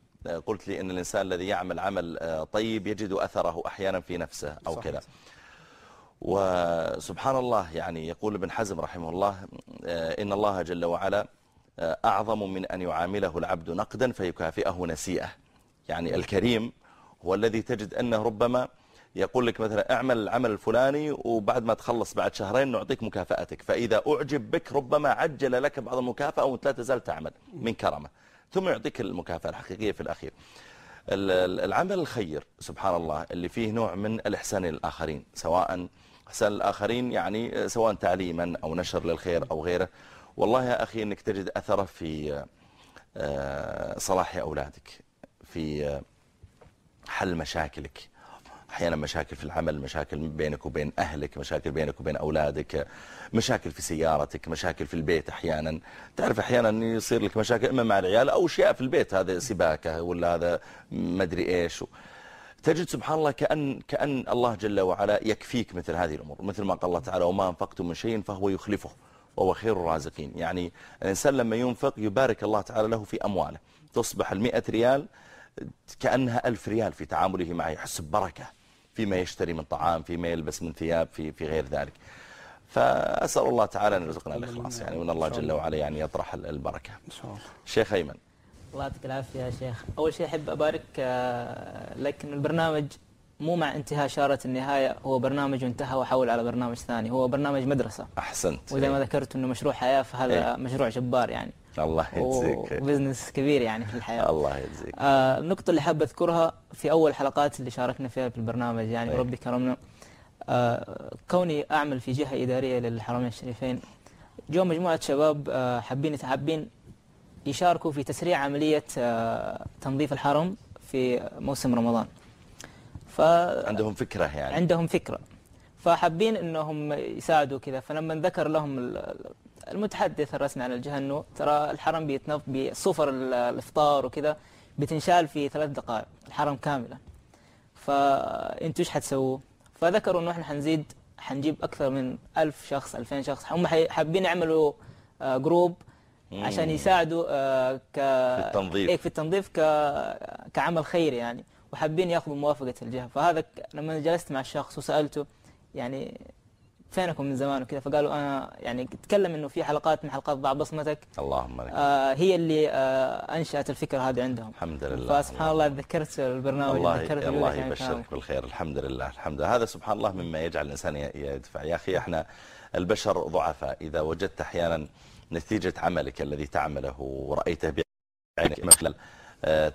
قلت لي أن الإنسان الذي يعمل عمل طيب يجد أثره أحيانا في نفسه أو. كذا. وسبحان الله يعني يقول ابن حزم رحمه الله إن الله جل وعلا أعظم من أن يعامله العبد نقدا فيكافئه نسيئة. يعني الكريم هو الذي تجد أنه ربما يقول لك مثلا اعمل العمل الفلاني وبعد ما تخلص بعد شهرين نعطيك مكافأتك. فإذا أعجب بك ربما عجل لك بعض المكافأة وأنت لا تزال تعمل من كرمه ثم يعطيك المكافأة الحقيقية في الأخير. ال- ال- العمل الخير سبحان الله اللي فيه نوع من الإحسان للآخرين سواء إحسان للآخرين يعني سواء تعليما أو نشر للخير أو غيره. والله يا أخي أنك تجد أثره في آه، صلاح أولادك في آه، حل مشاكلك. أحيانا مشاكل في العمل مشاكل بينك وبين أهلك مشاكل بينك وبين أولادك مشاكل في سيارتك مشاكل في البيت أحيانا. تعرف أحيانا يصير لك مشاكل إما مع العيال أو أشياء في البيت هذا سباكة ولا هذا مدري إيش. تجد سبحان الله كأن, كأن الله جل وعلا يكفيك مثل هذه الأمور مثل ما قال الله تعالى وما أنفقتم من شيء فهو يخلفه. وهو خير الرازقين. يعني الإنسان لما ينفق يبارك الله تعالى له في أمواله. تصبح المئة ريال كأنها ألف ريال في تعامله معه يحس ببركة فيما يشتري من طعام فيما يلبس من ثياب في, في غير ذلك. فأسأل الله تعالى أن يرزقنا الإخلاص يعني وأن الله جل وعلا يعني يطرح البركة. إن شاء الله. شيخ أيمن. الله يعطيك العافية يا شيخ. أول شيء أحب أبارك آه، لك أن البرنامج مو مع انتهاء شارة النهاية هو برنامج انتهى وحول على برنامج ثاني. هو برنامج مدرسة. أحسنت. وزي ما ذكرت أنه مشروع حياة فهذا إيه. مشروع جبار يعني. الله يجزيك. وبزنس كبير يعني في الحياة. الله يجزيك. آه، النقطة اللي حاب أذكرها في أول حلقات اللي شاركنا فيها في البرنامج يعني أي. وربي كرمنا. آه، كوني أعمل في جهة إدارية للحرمين الشريفين. جو مجموعة شباب آه، حابين حابين يشاركوا في تسريع عملية آه، تنظيف الحرم في موسم رمضان. عندهم فكرة يعني. عندهم فكرة. فحابين إنهم يساعدوا كذا. فلما ذكر لهم ال- المتحدث الرسمي عن الجهة انه ترى الحرم بيتنظف بصفر ال- الإفطار وكذا بتنشال في ثلاث دقائق الحرم كاملة. فانتوا إيش حتسووا؟ فذكروا إنه إحنا حنزيد حنجيب أكثر من ألف شخص 2000 شخص. هم حابين يعملوا آه، جروب عشان مم. يساعدوا آه، ك في التنظيف. إيه في التنظيف ك... كعمل خيري يعني. وحابين ياخذوا موافقة الجهة. فهذا لما جلست مع الشخص وسألته يعني فينكم من زمان وكذا؟ فقالوا أنا يعني تكلم إنه في حلقات من حلقات ضع بصمتك. اللهم لك. آه هي اللي آه أنشأت الفكرة هذه عندهم. الحمد لله. فسبحان الله تذكرت البرنامج الله تذكرت الله يبشرك. بالخير. الحمد لله الحمد لله. هذا سبحان الله مما يجعل الإنسان ي- يدفع. يا أخي إحنا البشر ضعفاء. إذا وجدت أحيانا نتيجة عملك الذي تعمله ورأيته بعينك من خلال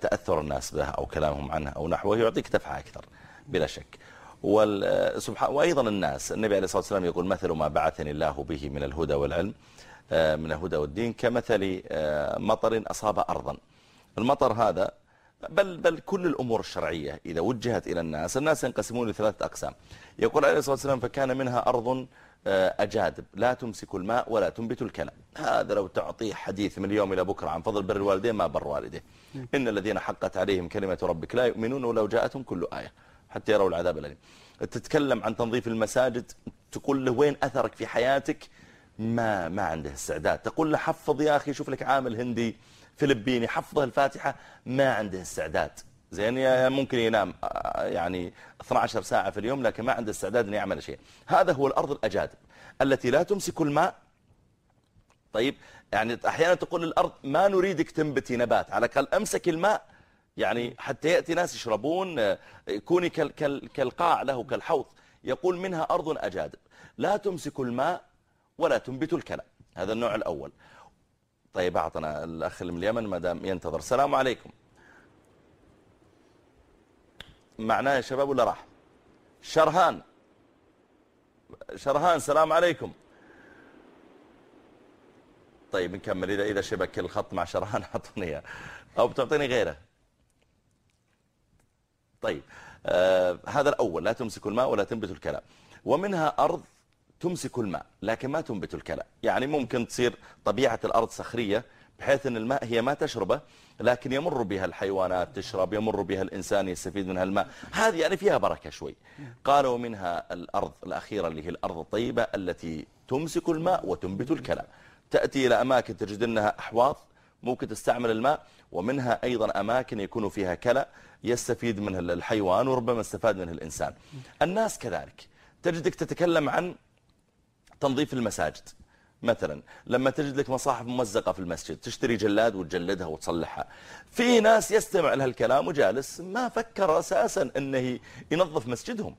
تأثر الناس به أو كلامهم عنه أو نحوه يعطيك دفعة أكثر بلا شك. وأيضا الناس النبي عليه الصلاة والسلام يقول مثل ما بعثني الله به من الهدى والعلم آه، من الهدى والدين كمثل آه، مطر أصاب أرضا. المطر هذا بل بل كل الأمور الشرعية إذا وجهت إلى الناس الناس ينقسمون لثلاثة أقسام. يقول عليه الصلاة والسلام فكان منها أرض أجادب. لا تمسك الماء ولا تنبت الكلام. هذا لو تعطيه حديث من اليوم إلى بكرة عن فضل بر الوالدين ما بر والديه إن الذين حقت عليهم كلمة ربك لا يؤمنون ولو جاءتهم كل آية. حتى يروا العذاب الأليم. تتكلم عن تنظيف المساجد تقول له وين أثرك في حياتك؟ ما ما عنده استعداد. تقول له حفظ يا أخي شوف لك عامل هندي فلبيني حفظه الفاتحة ما عنده استعداد. زين ممكن ينام آه، يعني 12 ساعة في اليوم لكن ما عنده استعداد أن يعمل شيء. هذا هو الأرض الأجادب التي لا تمسك الماء. طيب يعني أحيانا تقول للأرض ما نريدك تنبتي نبات على الأقل أمسك الماء يعني حتى يأتي ناس يشربون آه، كوني كال كال كالقاع له كالحوض يقول منها أرض أجادب لا تمسك الماء ولا تنبت الكلام هذا النوع الأول. طيب أعطنا الأخ من اليمن ما دام ينتظر. السلام عليكم. معناه يا شباب ولا راح؟ شرهان. شرهان السلام عليكم. طيب نكمل. إذا إذا شبك الخط مع شرهان [LAUGHS] أعطوني إياه. أو بتعطيني غيره. طيب آه هذا الأول. لا تمسك الماء ولا تنبت الكلام ومنها أرض تمسك الماء لكن ما تنبت الكلى. يعني ممكن تصير طبيعة الأرض صخرية بحيث أن الماء هي ما تشربه لكن يمر بها الحيوانات تشرب يمر بها الإنسان يستفيد منها الماء. هذه يعني فيها بركة شوي. قالوا منها الأرض الأخيرة اللي هي الأرض الطيبة التي تمسك الماء وتنبت الكلى تأتي إلى أماكن تجد أنها أحواض ممكن تستعمل الماء ومنها أيضا أماكن يكون فيها كلى يستفيد منها الحيوان وربما استفاد منه الإنسان. الناس كذلك. تجدك تتكلم عن تنظيف المساجد. مثلا لما تجد لك مصاحف ممزقة في المسجد تشتري جلاد وتجلدها وتصلحها. في ناس يستمع لها الكلام وجالس ما فكر أساسا أنه ينظف مسجدهم.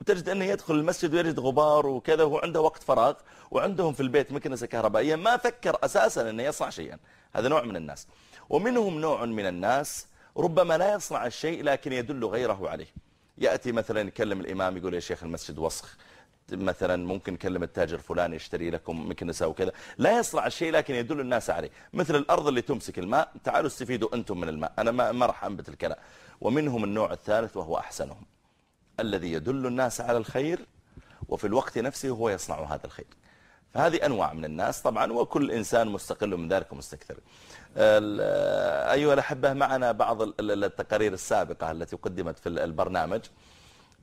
وتجد أنه يدخل المسجد ويجد غبار وكذا وهو عنده وقت فراغ وعندهم في البيت مكنسة كهربائية ما فكر أساسا أنه يصنع شيئا. هذا نوع من الناس. ومنهم نوع من الناس ربما لا يصنع الشيء لكن يدل غيره عليه. يأتي مثلا يكلم الإمام يقول يا شيخ المسجد وسخ. مثلا ممكن كلم التاجر فلان يشتري لكم مكنسة وكذا لا يصنع الشيء لكن يدل الناس عليه. مثل الأرض اللي تمسك الماء. تعالوا استفيدوا أنتم من الماء. أنا ما, راح أنبت الكلام. ومنهم النوع الثالث وهو أحسنهم. الذي يدل الناس على الخير وفي الوقت نفسه هو يصنع هذا الخير. فهذه أنواع من الناس طبعا وكل إنسان مستقل من ذلك ومستكثر. أيها الأحبة معنا بعض التقارير السابقة التي قدمت في البرنامج.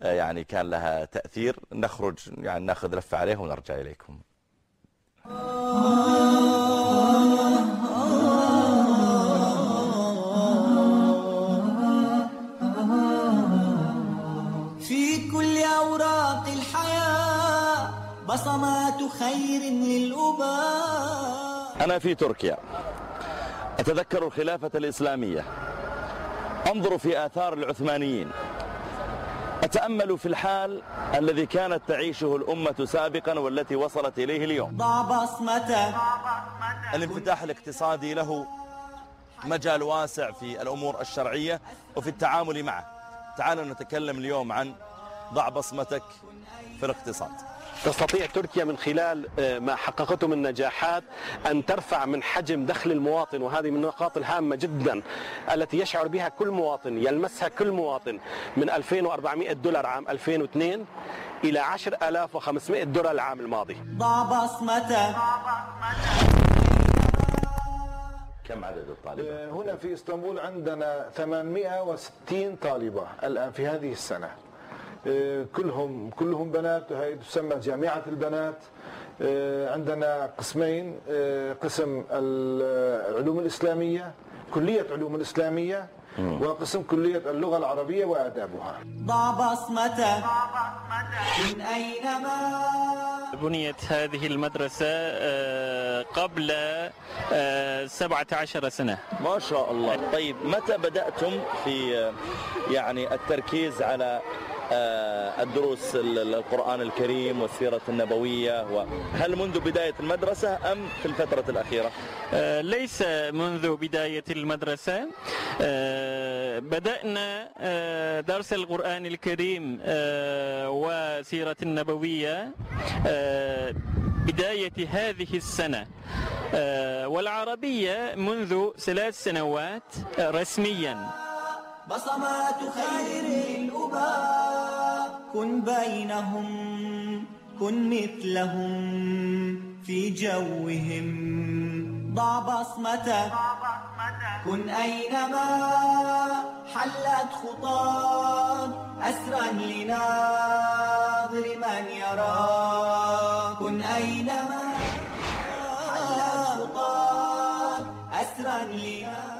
يعني كان لها تأثير. نخرج يعني ناخذ لفة عليها ونرجع إليكم. في كل أوراق الحياة بصمات خير للأباء أنا في تركيا. أتذكر الخلافة الإسلامية. أنظر في آثار العثمانيين. أتأمل في الحال الذي كانت تعيشه الأمة سابقا والتي وصلت إليه اليوم. ضع بصمتك الانفتاح الاقتصادي له مجال واسع في الأمور الشرعية وفي التعامل معه. تعالوا نتكلم اليوم عن ضع بصمتك في الاقتصاد. تستطيع تركيا من خلال ما حققته من نجاحات أن ترفع من حجم دخل المواطن وهذه من النقاط الهامة جدا التي يشعر بها كل مواطن يلمسها كل مواطن من 2400 دولار عام 2002 إلى 10500 دولار العام الماضي. ضع بصمتك كم عدد الطالبات؟ هنا في إسطنبول عندنا 860 طالبة الآن في هذه السنة. كلهم كلهم بنات وهي تسمى جامعة البنات. عندنا قسمين. قسم العلوم الإسلامية كلية علوم الإسلامية وقسم كلية اللغة العربية وآدابها. ضع بصمتك من أينما بنيت هذه المدرسة قبل 17 سنة. ما شاء الله. طيب متى بدأتم في يعني التركيز على الدروس القرآن الكريم والسيرة النبوية هل منذ بداية المدرسة أم في الفترة الأخيرة؟ ليس منذ بداية المدرسة. بدأنا درس القرآن الكريم وسيرة النبوية بداية هذه السنة. والعربية منذ ثلاث سنوات رسميا. بصمات خير للأباء كن بينهم كن مثلهم في جوهم. ضع بصمتك كن أينما حلت خطاك. أسرا لناظر من يراك. كن أينما حلت خطاك. أسرا لناظر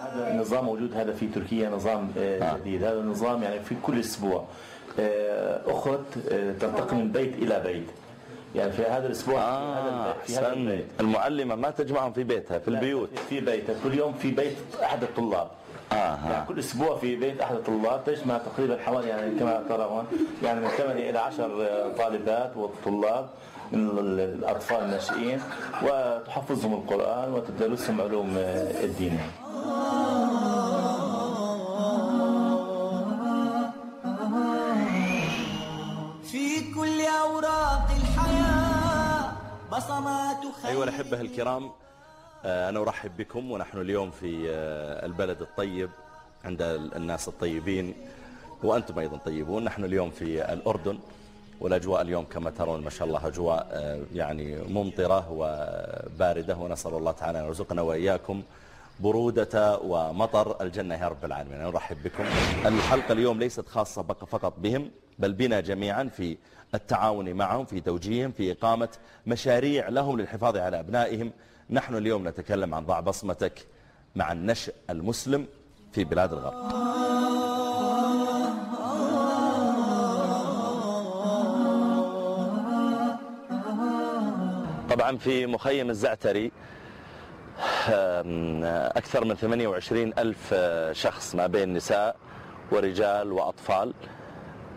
النظام موجود هذا في تركيا نظام جديد. هذا النظام يعني في كل أسبوع اخت تنتقل من بيت إلى بيت. يعني في هذا الأسبوع آه في هذا البيت, في هذا البيت. المعلمة ما تجمعهم في بيتها في البيوت. في بيتها كل يوم في بيت أحد الطلاب. آه. يعني كل أسبوع في بيت أحد الطلاب. تجمع تقريبا حوالي يعني كما ترى هون يعني من 8 إلى 10 طالبات وطلاب من الأطفال الناشئين وتحفظهم القرآن وتدرسهم علوم الدين. في كل أوراق الحياة بصمات خير. أيها الأحبة الكرام أنا أرحب بكم ونحن اليوم في البلد الطيب عند الناس الطيبين وأنتم أيضا طيبون. نحن اليوم في الأردن والأجواء اليوم كما ترون ما شاء الله أجواء يعني ممطرة وباردة ونسأل الله تعالى أن يرزقنا وإياكم. برودة ومطر الجنة يا رب العالمين. نرحب بكم. الحلقة اليوم ليست خاصة فقط بهم بل بنا جميعا في التعاون معهم في توجيههم في إقامة مشاريع لهم للحفاظ على أبنائهم. نحن اليوم نتكلم عن ضع بصمتك مع النشء المسلم في بلاد الغرب. طبعا في مخيم الزعتري أكثر من 28 ألف شخص ما بين نساء ورجال وأطفال.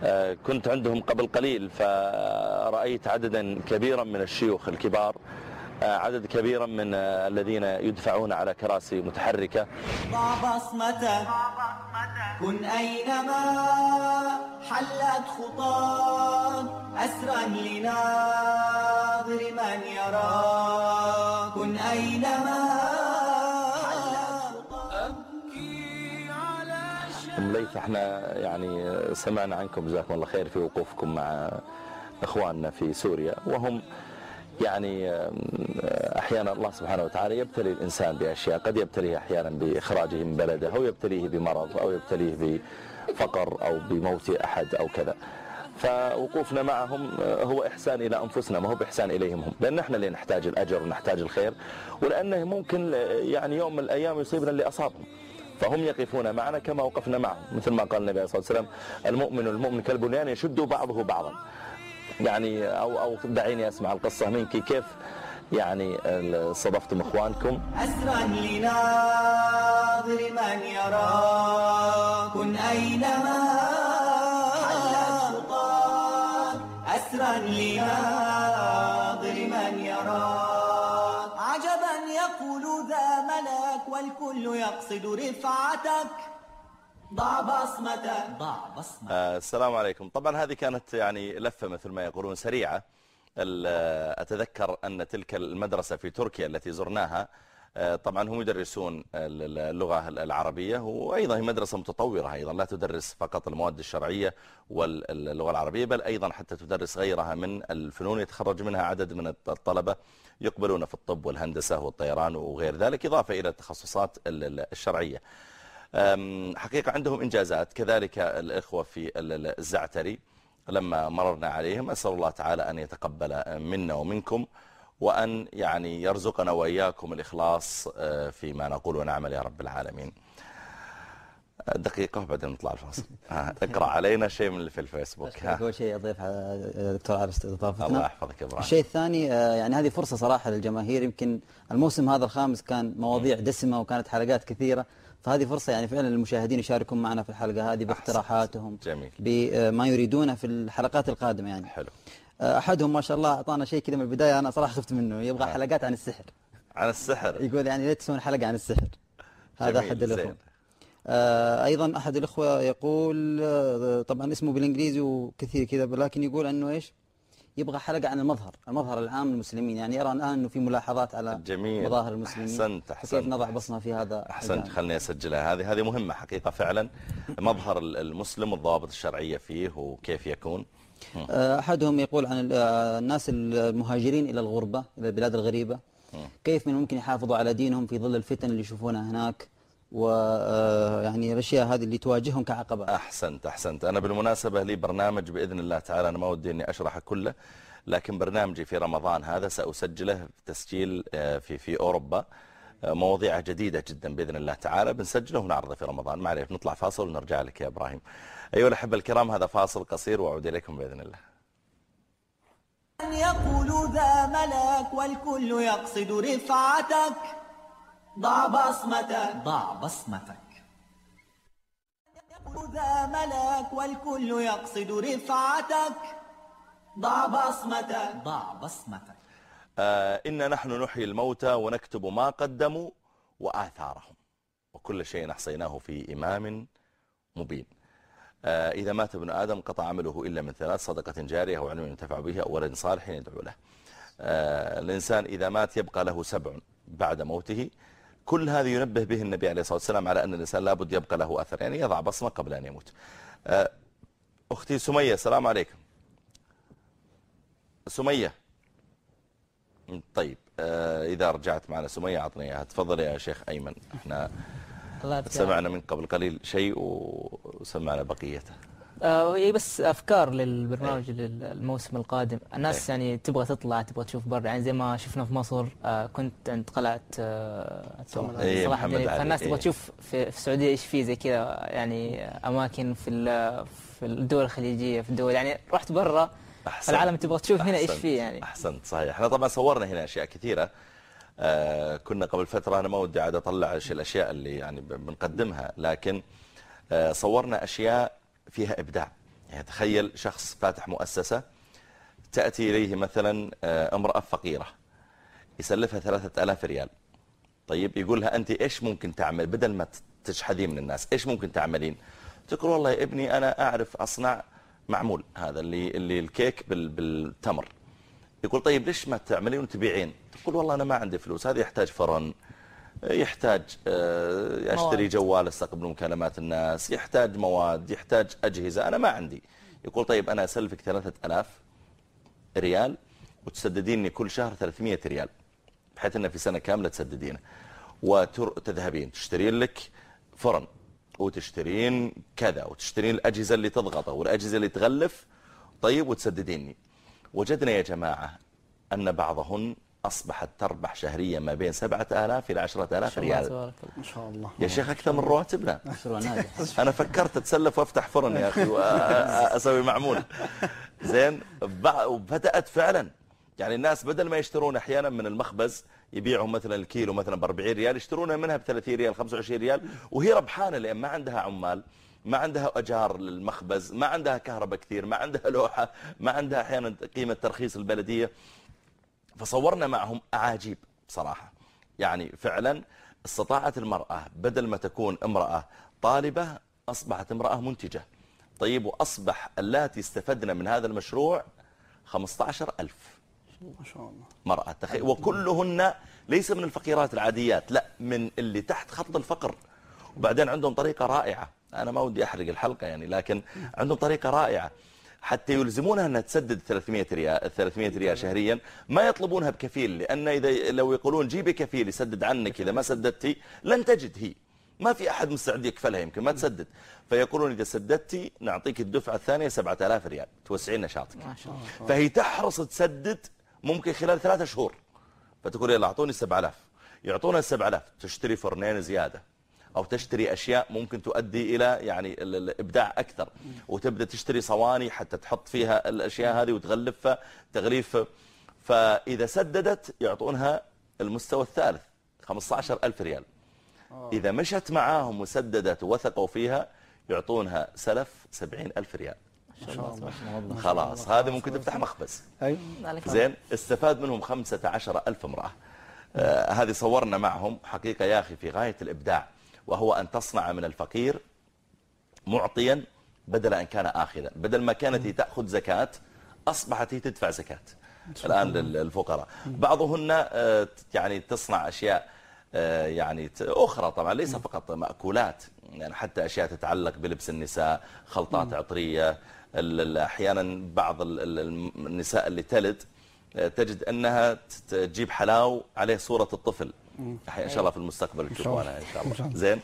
آه، كنت عندهم قبل قليل فرأيت عددا كبيرا من الشيوخ الكبار آه، عدد كبيرا من الذين يدفعون على كراسي متحركة. ضع بصمتك كن أينما حلت خطاك أسرا لناظر من يراك كن أينما ليث إحنا يعني سمعنا عنكم جزاكم الله خير في وقوفكم مع إخواننا في سوريا وهم يعني أحيانا الله سبحانه وتعالى يبتلي الإنسان بأشياء قد يبتليه أحيانا بإخراجه من بلده أو يبتليه بمرض أو يبتليه بفقر أو بموت أحد أو كذا. فوقوفنا معهم هو إحسان إلى أنفسنا ما هو بإحسان إليهم هم. لأن إحنا اللي نحتاج الأجر ونحتاج الخير ولأنه ممكن يعني يوم من الأيام يصيبنا اللي أصابهم. فهم يقفون معنا كما وقفنا معهم. مثل ما قال النبي صلى الله عليه وسلم المؤمن المؤمن كالبنيان يشد بعضه بعضا. يعني أو, أو دعيني أسمع القصة منك. كيف يعني صدفتم إخوانكم؟ أسرا لناظر من يراك. كن خطاك أسرا لناظر من يراك. عجبا يقول ذا ملك والكل يقصد رفعتك. ضع بصمتك ضع بصمتك آه، السلام عليكم. طبعا هذه كانت يعني لفة مثل ما يقولون سريعة. ال- أتذكر أن تلك المدرسة في تركيا التي زرناها آه، طبعا هم يدرسون ال- اللغة العربية وأيضا هي مدرسة متطورة أيضا لا تدرس فقط المواد الشرعية واللغة العربية بل أيضا حتى تدرس غيرها من الفنون يتخرج منها عدد من الطلبة يقبلون في الطب والهندسة والطيران وغير ذلك إضافة إلى التخصصات ال- ال- الشرعية. حقيقة عندهم إنجازات. كذلك الإخوة في ال- الزعتري لما مررنا عليهم أسأل الله تعالى أن يتقبل منا ومنكم وأن يعني يرزقنا وإياكم الإخلاص آه، فيما نقول ونعمل يا رب العالمين. دقيقة وبعدين نطلع الفاصل. [LAUGHS] آه، اقرأ علينا شيء من اللي في الفيسبوك. أول شيء أضيف دكتور على استضافتنا الله يحفظك يا إبراهيم. الشيء الثاني آه، يعني هذه فرصة صراحة للجماهير. يمكن الموسم هذا الخامس كان مواضيع دسمة وكانت حلقات كثيرة. فهذه فرصة يعني فعلا للمشاهدين يشاركون معنا في الحلقة هذه باقتراحاتهم جميل. بما يريدونه في الحلقات القادمة يعني. حلو. أحدهم ما شاء الله أعطانا شيء كذا من البداية أنا صراحة خفت منه يبغى حلقات عن السحر. عن السحر. يقول يعني ليه تسوون حلقة عن السحر. هذا أحد الأخوة. آه، أيضا أحد الأخوة يقول آه، طبعا اسمه بالإنجليزي وكثير كذا لكن يقول أنه إيش؟ يبغى حلقة عن المظهر. المظهر العام للمسلمين. يعني يرى الآن أنه في ملاحظات على جميل. مظاهر المسلمين. أحسنت أحسنت. نضع بصمة في هذا أحسنت؟ خلني أسجلها. هذه هذه مهمة حقيقة فعلا. مظهر المسلم والضوابط الشرعية فيه وكيف يكون. آه، أحدهم يقول عن آه، الناس المهاجرين إلى الغربة إلى البلاد الغريبة. كيف من ممكن يحافظوا على دينهم في ظل الفتن اللي يشوفونها هناك؟ ويعني الأشياء هذه اللي تواجههم كعقبات أحسنت أحسنت. أنا بالمناسبة لي برنامج بإذن الله تعالى أنا ما ودي أني أشرحه كله لكن برنامجي في رمضان هذا سأسجله تسجيل آه، في في أوروبا آه، مواضيع جديدة جدا بإذن الله تعالى بنسجله ونعرضه في رمضان. ما عليه نطلع فاصل ونرجع لك يا إبراهيم. أيها الأحبة الكرام هذا فاصل قصير وأعود إليكم بإذن الله. أن يقول ذا ملك والكل يقصد رفعتك. ضع بصمتك. ضع بصمتك. يقول ذا ملك والكل يقصد رفعتك. ضع بصمتك. ضع بصمتك. آه، إن نحن نحيي الموتى ونكتب ما قدموا وآثارهم. وكل شيء أحصيناه في إمام مبين. آه، إذا مات ابن آدم قطع عمله إلا من ثلاث صدقة جارية أو علم ينتفع به أو ولد صالح يدعو له. آه، الإنسان إذا مات يبقى له سبع بعد موته. كل هذا ينبه به النبي عليه الصلاة والسلام على أن الإنسان لابد يبقى له أثر يعني يضع بصمة قبل أن يموت. آه، أختي سمية السلام عليكم. سمية. طيب آه، إذا رجعت معنا سمية أعطني إياها. تفضل يا شيخ أيمن. إحنا سمعنا من قبل قليل شيء وسمعنا بقيته آه، هي بس أفكار للبرنامج للموسم القادم الناس إيه. يعني تبغى تطلع تبغى تشوف برا يعني زي ما شفنا في مصر آه، كنت عند قلعة آه، إيه، صلاح الدين علي، فالناس تبغى إيه. تشوف في في السعودية إيش في زي كذا يعني أماكن في في الدول الخليجية في الدول يعني رحت برا. العالم تبغى تشوف هنا إيش. في يعني أحسنت صحيح إحنا طبعا صورنا هنا أشياء كثيرة آه كنا قبل فترة أنا ما ودي عاد أطلع إيش الأشياء اللي يعني بنقدمها لكن آه صورنا أشياء فيها إبداع. يعني تخيل شخص فاتح مؤسسة تأتي إليه مثلا آه امرأة فقيرة يسلفها ثلاثة ألاف ريال. طيب يقول لها أنت إيش ممكن تعمل؟ بدل ما تشحذين من الناس إيش ممكن تعملين؟ تقول والله يا ابني أنا أعرف أصنع معمول هذا اللي اللي الكيك بال بالتمر. يقول طيب ليش ما تعملين وتبيعين؟ تقول والله أنا ما عندي فلوس هذا يحتاج فرن. يحتاج آه، أشتري مواد. جوال استقبل مكالمات الناس يحتاج مواد يحتاج أجهزة. أنا ما عندي. يقول طيب أنا أسلفك ثلاثة ألاف ريال وتسدديني كل شهر 300 ريال بحيث أنه في سنة كاملة تسددينه. وتذهبين تشترين لك فرن وتشترين كذا وتشترين الأجهزة اللي تضغطه والأجهزة اللي تغلف طيب وتسدديني. وجدنا يا جماعة أن بعضهن أصبحت تربح شهريا ما بين 7000 إلى 10000 الله ريال. تبارك الله. ما شاء الله. يا شيخ أكثر من رواتبنا [LAUGHS] [LAUGHS] أنا فكرت أتسلف وأفتح فرن يا أخي واسوي معمول. زين وبدأت فعلا. يعني الناس بدل ما يشترون أحيانا من المخبز يبيعهم مثلا الكيلو مثلا ب 40 ريال يشترونها منها ب 30 ريال 25 ريال وهي ربحانة لأن ما عندها عمال ما عندها أجار للمخبز ما عندها كهرباء كثير ما عندها لوحة ما عندها أحيانا قيمة ترخيص البلدية. فصورنا معهم أعاجيب بصراحة. يعني فعلا استطاعت المرأة بدل ما تكون امرأة طالبة أصبحت امرأة منتجة. طيب وأصبح اللاتي استفدنا من هذا المشروع 15 ألف ما شاء الله. مرأة. تخيل وكلهن ليس من الفقيرات العاديات لا من اللي تحت خط الفقر. وبعدين عندهم طريقة رائعة. أنا ما ودي أحرق الحلقة يعني لكن عندهم طريقة رائعة. حتى يلزمونها أنها تسدد 300 ريال 300 ريال شهريا ما يطلبونها بكفيل لأن إذا لو يقولون جيبي كفيل يسدد عنك إذا ما سددتي لن تجد هي. ما في أحد مستعد يكفلها يمكن ما تسدد. فيقولون إذا سددتي نعطيك الدفعة الثانية 7000 ريال توسعين نشاطك. ما شاء الله. فهي تحرص تسدد ممكن خلال ثلاثة شهور. فتقول يلا أعطوني 7000 يعطونها 7000 تشتري فرنين زيادة. أو تشتري أشياء ممكن تؤدي إلى يعني ال- الإبداع أكثر. وتبدأ تشتري صواني حتى تحط فيها الأشياء هذه وتغلفها تغليف فإذا سددت يعطونها المستوى الثالث 15000 ريال. إذا مشت معاهم وسددت ووثقوا فيها يعطونها سلف 70000 ريال. ما شاء الله خلاص هذه ممكن تفتح مخبز. أيوه. عليك زين استفاد منهم خمسة عشر ألف امرأة. آه هذه صورنا معهم. حقيقة يا أخي في غاية الإبداع. وهو أن تصنع من الفقير معطيا بدل أن كان آخذا. بدل ما كانت تأخذ زكاة أصبحت هي تدفع زكاة. الآن للفقراء. بعضهن آه، يعني تصنع أشياء آه، يعني أخرى طبعا ليس فقط مأكولات. يعني حتى أشياء تتعلق بلبس النساء خلطات عطرية. أحيانا بعض ال- ال- النساء اللي تلد آه، تجد أنها تجيب حلاو عليه صورة الطفل. إن شاء الله في المستقبل تشوفونها إن شاء الله. زين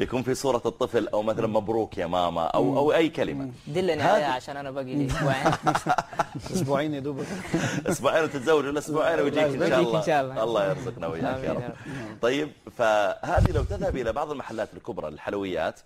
يكون في صورة الطفل أو مثلا مبروك يا ماما أو أو أي كلمة. دلني عليها عشان أنا باقي لي أسبوعين. [LAUGHS] أسبوعين يا دوبك. أسبوعين وتتزوج ولا أسبوعين ويجيك إن شاء الله. إن شاء الله. الله يرزقنا وياك يا رب. طيب فهذه لو تذهب إلى بعض المحلات الكبرى للحلويات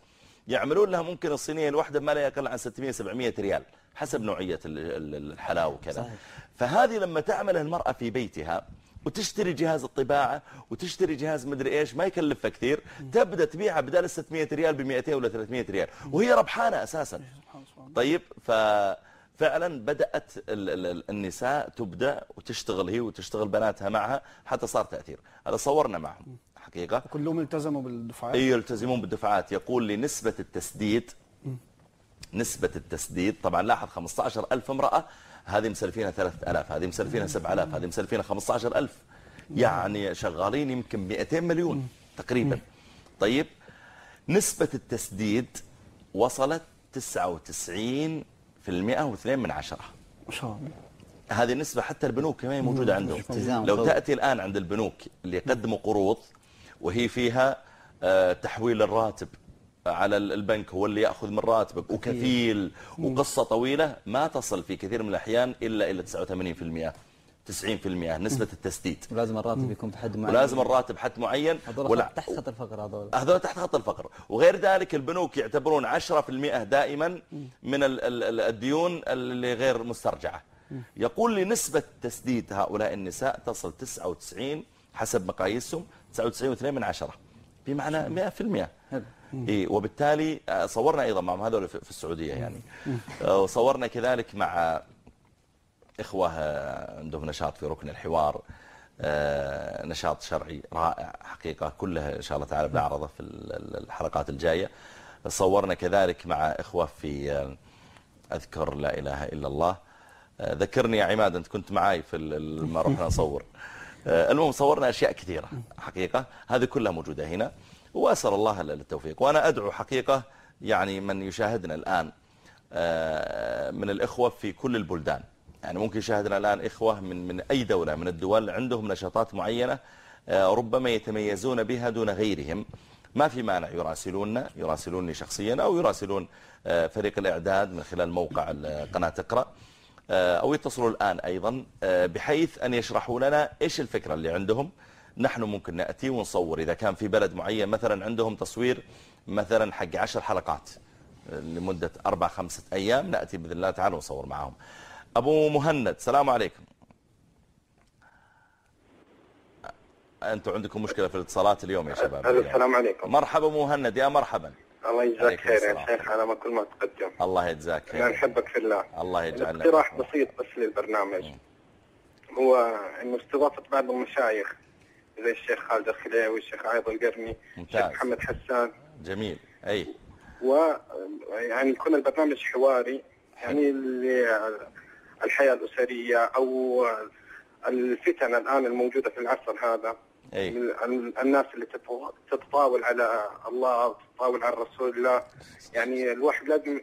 يعملون لها ممكن الصينية الواحدة ما لا يقل عن 600 700 ريال حسب نوعية ال- ال- الحلاوة وكذا. فهذه لما تعملها المرأة في بيتها وتشتري جهاز الطباعة وتشتري جهاز مدري إيش ما يكلفها كثير تبدأ تبيعها بدال ال 600 ريال ب 200 ولا 300 ريال وهي ربحانة أساسا. طيب ففعلا بدأت ال- ال- النساء تبدأ وتشتغل هي وتشتغل بناتها معها حتى صار تأثير. هذا صورنا معهم حقيقة. كلهم التزموا بالدفعات؟ أي يلتزمون بالدفعات. يقول لي نسبة التسديد نسبة التسديد طبعا لاحظ 15 ألف امرأة هذه مسلفينها 3000 هذه مسلفينها 7000 هذه مسلفينها 15000 يعني شغالين يمكن 200 مليون تقريبا. طيب نسبة التسديد وصلت 99 في المئة واثنين من عشرة. ما شاء الله. هذه النسبة حتى البنوك كمان موجودة عندهم. لو. تأتي الآن عند البنوك اللي يقدموا قروض وهي فيها آه، تحويل الراتب على ال- البنك هو اللي يأخذ من راتبك. وكفيل وقصة طويلة ما تصل في كثير من الأحيان إلا إلى 89% 90% نسبة التسديد. ولازم الراتب يكون بحد معين. ولازم الراتب حد معين. هذول ولا- تحت خط الفقر هذول. هذول تحت خط الفقر. وغير ذلك البنوك يعتبرون 10% دائما من ال- ال- ال- الديون اللي غير مسترجعة. يقول لي نسبة تسديد هؤلاء النساء تصل 99 حسب مقاييسهم 99.2 من عشرة. بمعنى 100% حلو. إيه وبالتالي آه، صورنا أيضا معهم هذول في السعودية يعني. آه، وصورنا كذلك مع إخوة آه، عندهم نشاط في ركن الحوار نشاط شرعي رائع حقيقة كلها إن شاء الله تعالى بنعرضه في ال- ال- الحلقات الجاية. صورنا كذلك مع إخوة في أذكر لا إله إلا الله. ذكرني يا عماد أنت كنت معاي في لما رحنا نصور. [LAUGHS] المهم صورنا أشياء كثيرة حقيقة. هذه كلها موجودة هنا. وأسأل الله التوفيق. وأنا أدعو حقيقة يعني من يشاهدنا الآن آه، من الإخوة في كل البلدان. يعني ممكن يشاهدنا الآن إخوة من من أي دولة من الدول عندهم نشاطات معينة آه، ربما يتميزون بها دون غيرهم. ما في مانع يراسلوننا يراسلوني شخصيا أو يراسلون آه، فريق الإعداد من خلال موقع قناة تقرأ آه، أو يتصلوا الآن أيضا بحيث أن يشرحوا لنا إيش الفكرة اللي عندهم. نحن ممكن نأتي ونصور. إذا كان في بلد معين مثلا عندهم تصوير مثلا حق عشر حلقات لمدة أربع خمسة أيام نأتي بإذن الله تعالى ونصور معهم أبو مهند سلام عليكم. أنتم عندكم مشكلة في الاتصالات اليوم يا شباب؟ السلام عليكم. مرحبا مهند يا مرحبا. الله يجزاك خير السلام. يا شيخ. على ما كل ما تقدم الله يجزاك خير. نحبك في الله. الله يجعلنا اقتراح بسيط بس للبرنامج. هو إنه استضافة بعض المشايخ. زي الشيخ خالد الخليوي والشيخ عايض القرني. الشيخ محمد حسان. جميل. أي. و يعني يكون البرنامج حواري يعني ال- الحياة الأسرية أو الفتن الآن الموجودة في العصر هذا. أي. ال- الناس اللي تتطاول على الله وتتطاول على رسول الله يعني الواحد لازم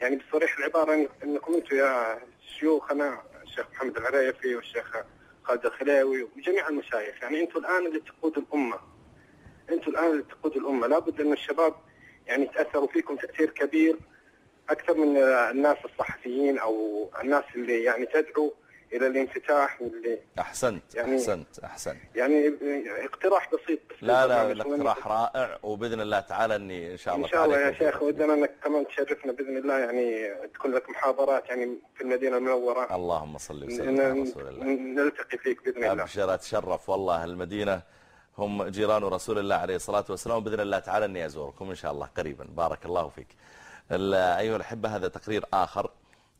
يعني بصريح العبارة إنكم أنتم يا شيوخنا الشيخ محمد العريفي والشيخ خالد الخليوي وجميع المشايخ. يعني أنتم الآن اللي تقودوا الأمة. أنتم الآن اللي تقودوا الأمة. لابد أن الشباب يعني يتأثروا فيكم تأثير كبير أكثر من الناس الصحفيين أو الناس اللي يعني تدعو إلى الانفتاح واللي أحسنت يعني- أحسنت أحسنت. يعني اقتراح بسيط بس لا لا. الاقتراح رائع وبإذن الله تعالى إني إن شاء الله إن شاء الله يا شيخ ودنا أنك كمان تشرفنا بإذن الله يعني تكون لك محاضرات يعني في المدينة المنورة. اللهم صل وسلم على رسول الله. نلتقي فيك بإذن الله. أبشر أتشرف والله المدينة. هم جيران رسول الله عليه الصلاة والسلام وبإذن الله تعالى إني أزوركم إن شاء الله قريبا. بارك الله فيك. أيها الأحبة هذا تقرير آخر.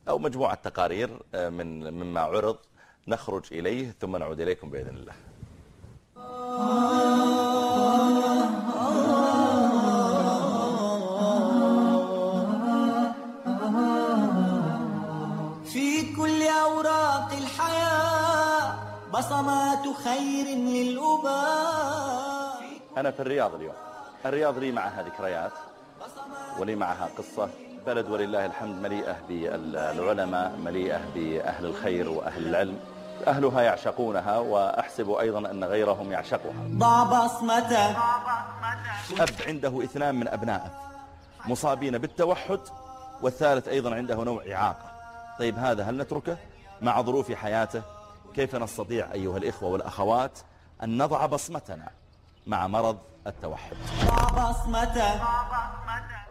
أو مجموعة تقارير آه، من مما عرض. نخرج إليه ثم نعود إليكم بإذن الله. في كل أوراق الحياة بصمات خير للأباء أنا في الرياض اليوم. الرياض لي معها ذكريات ولي معها قصة. بلد ولله الحمد مليئة بالعلماء مليئة بأهل الخير وأهل العلم. أهلها يعشقونها وأحسب أيضا أن غيرهم يعشقها. ضع بصمتك أب عنده اثنان من أبنائه مصابين بالتوحد والثالث أيضا عنده نوع إعاقة. طيب هذا هل نتركه؟ مع ظروف حياته كيف نستطيع أيها الإخوة والأخوات أن نضع بصمتنا مع مرض التوحد؟ ضع بصمتك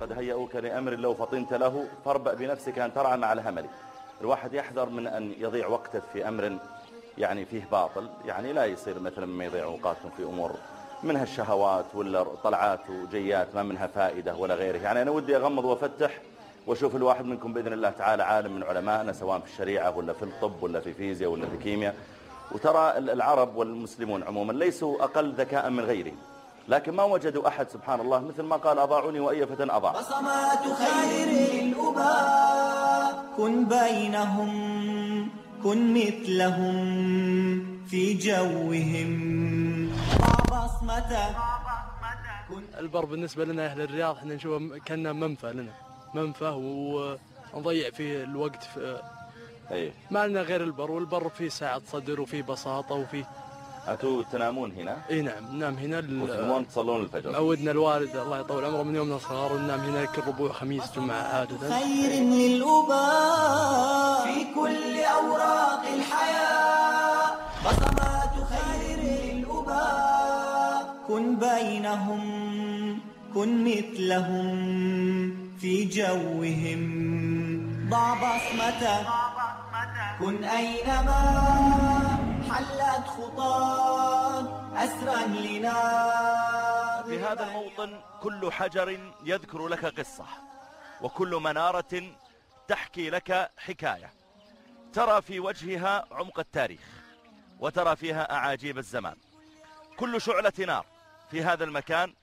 قد هيئوك لأمر لو فطنت له فاربأ بنفسك أن ترعى مع الهمل. الواحد يحذر من أن يضيع وقته في أمر يعني فيه باطل. يعني لا يصير مثلا ما يضيع أوقاتهم في أمور منها الشهوات ولا طلعات وجيات ما منها فائدة ولا غيره. يعني أنا ودي أغمض وأفتح وأشوف الواحد منكم بإذن الله تعالى عالم من علمائنا سواء في الشريعة ولا في الطب ولا في فيزياء ولا في كيمياء. وترى العرب والمسلمون عموما ليسوا أقل ذكاء من غيرهم. لكن ما وجدوا أحد سبحان الله مثل ما قال أضاعوني وأي فتى أضاع. بصمات خير للأباء كن بينهم كن مثلهم في جوهم. ضع بصمتك البر بالنسبة لنا أهل الرياض إحنا نشوفه كأنه منفى لنا. منفى ونضيع فيه الوقت في أيه. ما لنا غير البر والبر فيه سعة صدر وفيه بساطة وفيه أنتوا تنامون هنا؟ إي نعم ننام هنا ال- وتقومون تصلون الفجر. عودنا الوالد الله يطول عمره من يومنا صغار وننام هنا كل ربوع خميس جمعة عادة. خير للأباء في كل أوراق الحياة. بصمات خير للأباء كن بينهم كن مثلهم في جوهم. ضع بصمتك كن أينما حلت خطاك أسرا لنار. في هذا الموطن كل حجر يذكر لك قصة وكل منارة تحكي لك حكاية. ترى في وجهها عمق التاريخ وترى فيها أعاجيب الزمان. كل شعلة نار في هذا المكان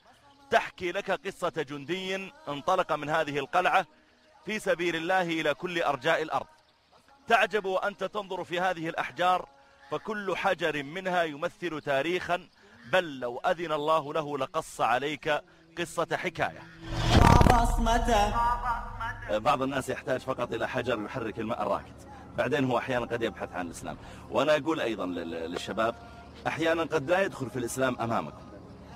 تحكي لك قصة جندي انطلق من هذه القلعة في سبيل الله إلى كل أرجاء الأرض. تعجب وأنت تنظر في هذه الأحجار فكل حجر منها يمثل تاريخا بل لو أذن الله له لقص عليك قصة حكاية. بعض الناس يحتاج فقط إلى حجر يحرك الماء الراكد. بعدين هو أحيانا قد يبحث عن الإسلام. وأنا أقول أيضا لل- للشباب أحيانا قد لا يدخل في الإسلام أمامكم.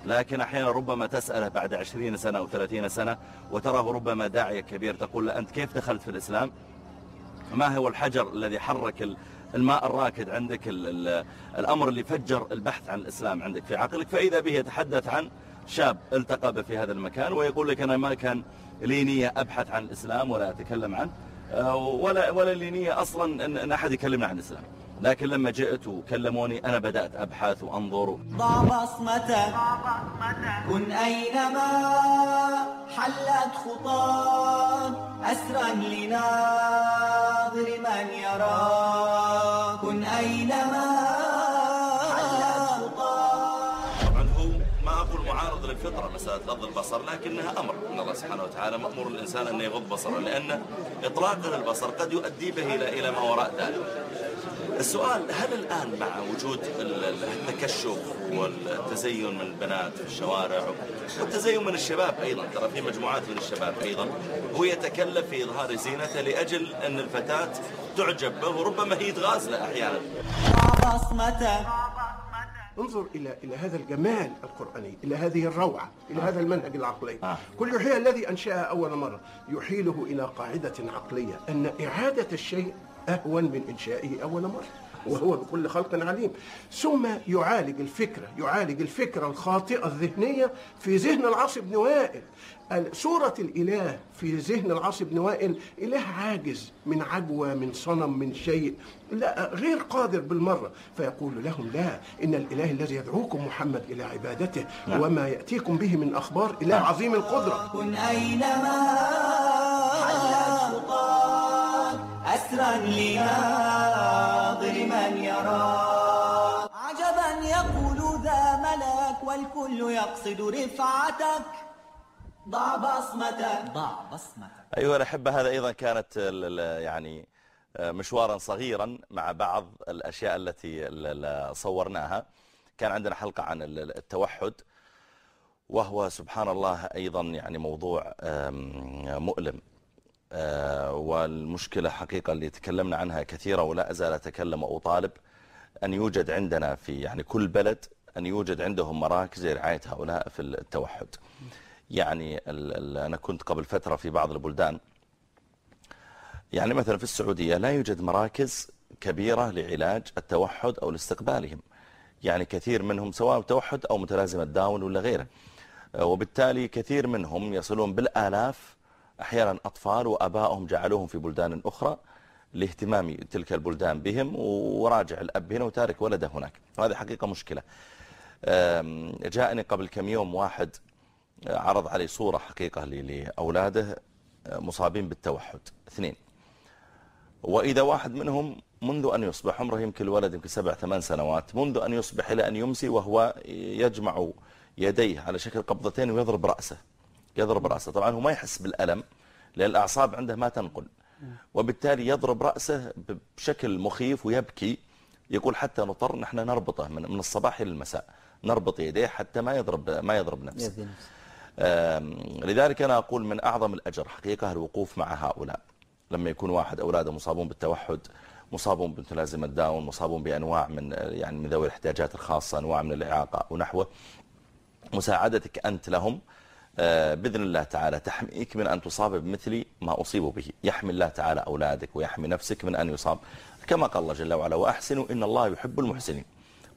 لكن أحيانا ربما تسأله بعد عشرين سنة أو ثلاثين سنة وتراه ربما داعية كبير تقول له أنت كيف دخلت في الإسلام؟ ما هو الحجر الذي حرك الماء الراكد عندك ال ال الأمر اللي فجر البحث عن الإسلام عندك في عقلك. فإذا به يتحدث عن شاب التقى به في هذا المكان ويقول لك أنا ما كان لي نية أبحث عن الإسلام ولا أتكلم عنه آه، ولا, ولا لي نية أصلا أن, أحد يكلمنا عن الإسلام. لكن لما جئت وكلموني أنا بدأت أبحث وأنظر. ضع بصمتك كن أينما حلت خطاك أسرا لناظر من يراك أينما طبعا هو ما أقول معارض للفطرة مسألة غض البصر لكنها أمر. من الله سبحانه وتعالى مأمور الإنسان أن يغض بصره لأن إطلاقه البصر قد يؤدي به إلى ما وراء ذلك. السؤال هل الآن مع وجود ال- ال- التكشف والتزين من البنات في الشوارع والتزين من الشباب أيضا ترى في مجموعات من الشباب أيضا هو يتكلف في إظهار زينته لأجل أن الفتاة تعجب به وربما هي تغازله أحيانا انظر إلى إلى هذا الجمال القرآني، إلى هذه الروعة، إلى هذا المنهج العقلي. آه. كل شيء الذي أنشأها أول مرة يحيله إلى قاعدة عقلية أن إعادة الشيء أهون من إنشائه أول مرة. وهو بكل خلق عليم ثم يعالج الفكرة يعالج الفكرة الخاطئة الذهنية في ذهن العاص بن وائل صورة الإله في ذهن العاص بن وائل إله عاجز من عجوة من صنم من شيء لا غير قادر بالمرة فيقول لهم لا إن الإله الذي يدعوكم محمد إلى عبادته نعم. وما يأتيكم به من أخبار إله عظيم القدرة كن أينما حلت خطاك أسرا لناظر من يراك عجبا يقول ذا ملك والكل يقصد رفعتك. ضع بصمتك. ضع بصمتك. أيها الأحبة هذا أيضا كانت يعني آه، مشوارا صغيرا مع بعض الأشياء التي ال- ال- صورناها. كان عندنا حلقة عن ال- ال- التوحد وهو سبحان الله أيضا يعني موضوع مؤلم. والمشكلة حقيقة اللي تكلمنا عنها كثيرا ولا أزال أتكلم وأطالب أن يوجد عندنا في يعني كل بلد أن يوجد عندهم مراكز لرعاية هؤلاء في التوحد. يعني أنا كنت قبل فترة في بعض البلدان. يعني مثلا في السعودية لا يوجد مراكز كبيرة لعلاج التوحد أو لاستقبالهم. يعني كثير منهم سواء توحد أو متلازمة داون ولا غيره. آه، وبالتالي كثير منهم يصلون بالآلاف أحيانا أطفال وأبائهم جعلوهم في بلدان أخرى لاهتمام تلك البلدان بهم وراجع الأب هنا وتارك ولده هناك. وهذه حقيقة مشكلة. جاءني قبل كم يوم واحد آه، عرض علي صورة حقيقة لأولاده آه، مصابين بالتوحد. اثنين. وإذا واحد منهم منذ أن يصبح عمره يمكن الولد يمكن سبع ثمان سنوات منذ أن يصبح إلى أن يمسي وهو يجمع يديه على شكل قبضتين ويضرب رأسه. يضرب رأسه. طبعا هو ما يحس بالألم لأن الأعصاب عنده ما تنقل. وبالتالي يضرب رأسه بشكل مخيف ويبكي يقول حتى نضطر نحن نربطه من, من الصباح إلى المساء نربط يديه حتى ما يضرب ما يضرب نفسه. لذلك أنا أقول من أعظم الأجر حقيقة الوقوف مع هؤلاء. لما يكون واحد أولاده مصابون بالتوحد مصابون بمتلازمة داون مصابون بأنواع من يعني من ذوي الاحتياجات الخاصة أنواع من الإعاقة ونحوه مساعدتك أنت لهم آه، بإذن الله تعالى تحميك من أن تصاب بمثل ما أصيبوا به. يحمي الله تعالى أولادك ويحمي نفسك من أن يصاب. كما قال الله جل وعلا وأحسنوا إن الله يحب المحسنين.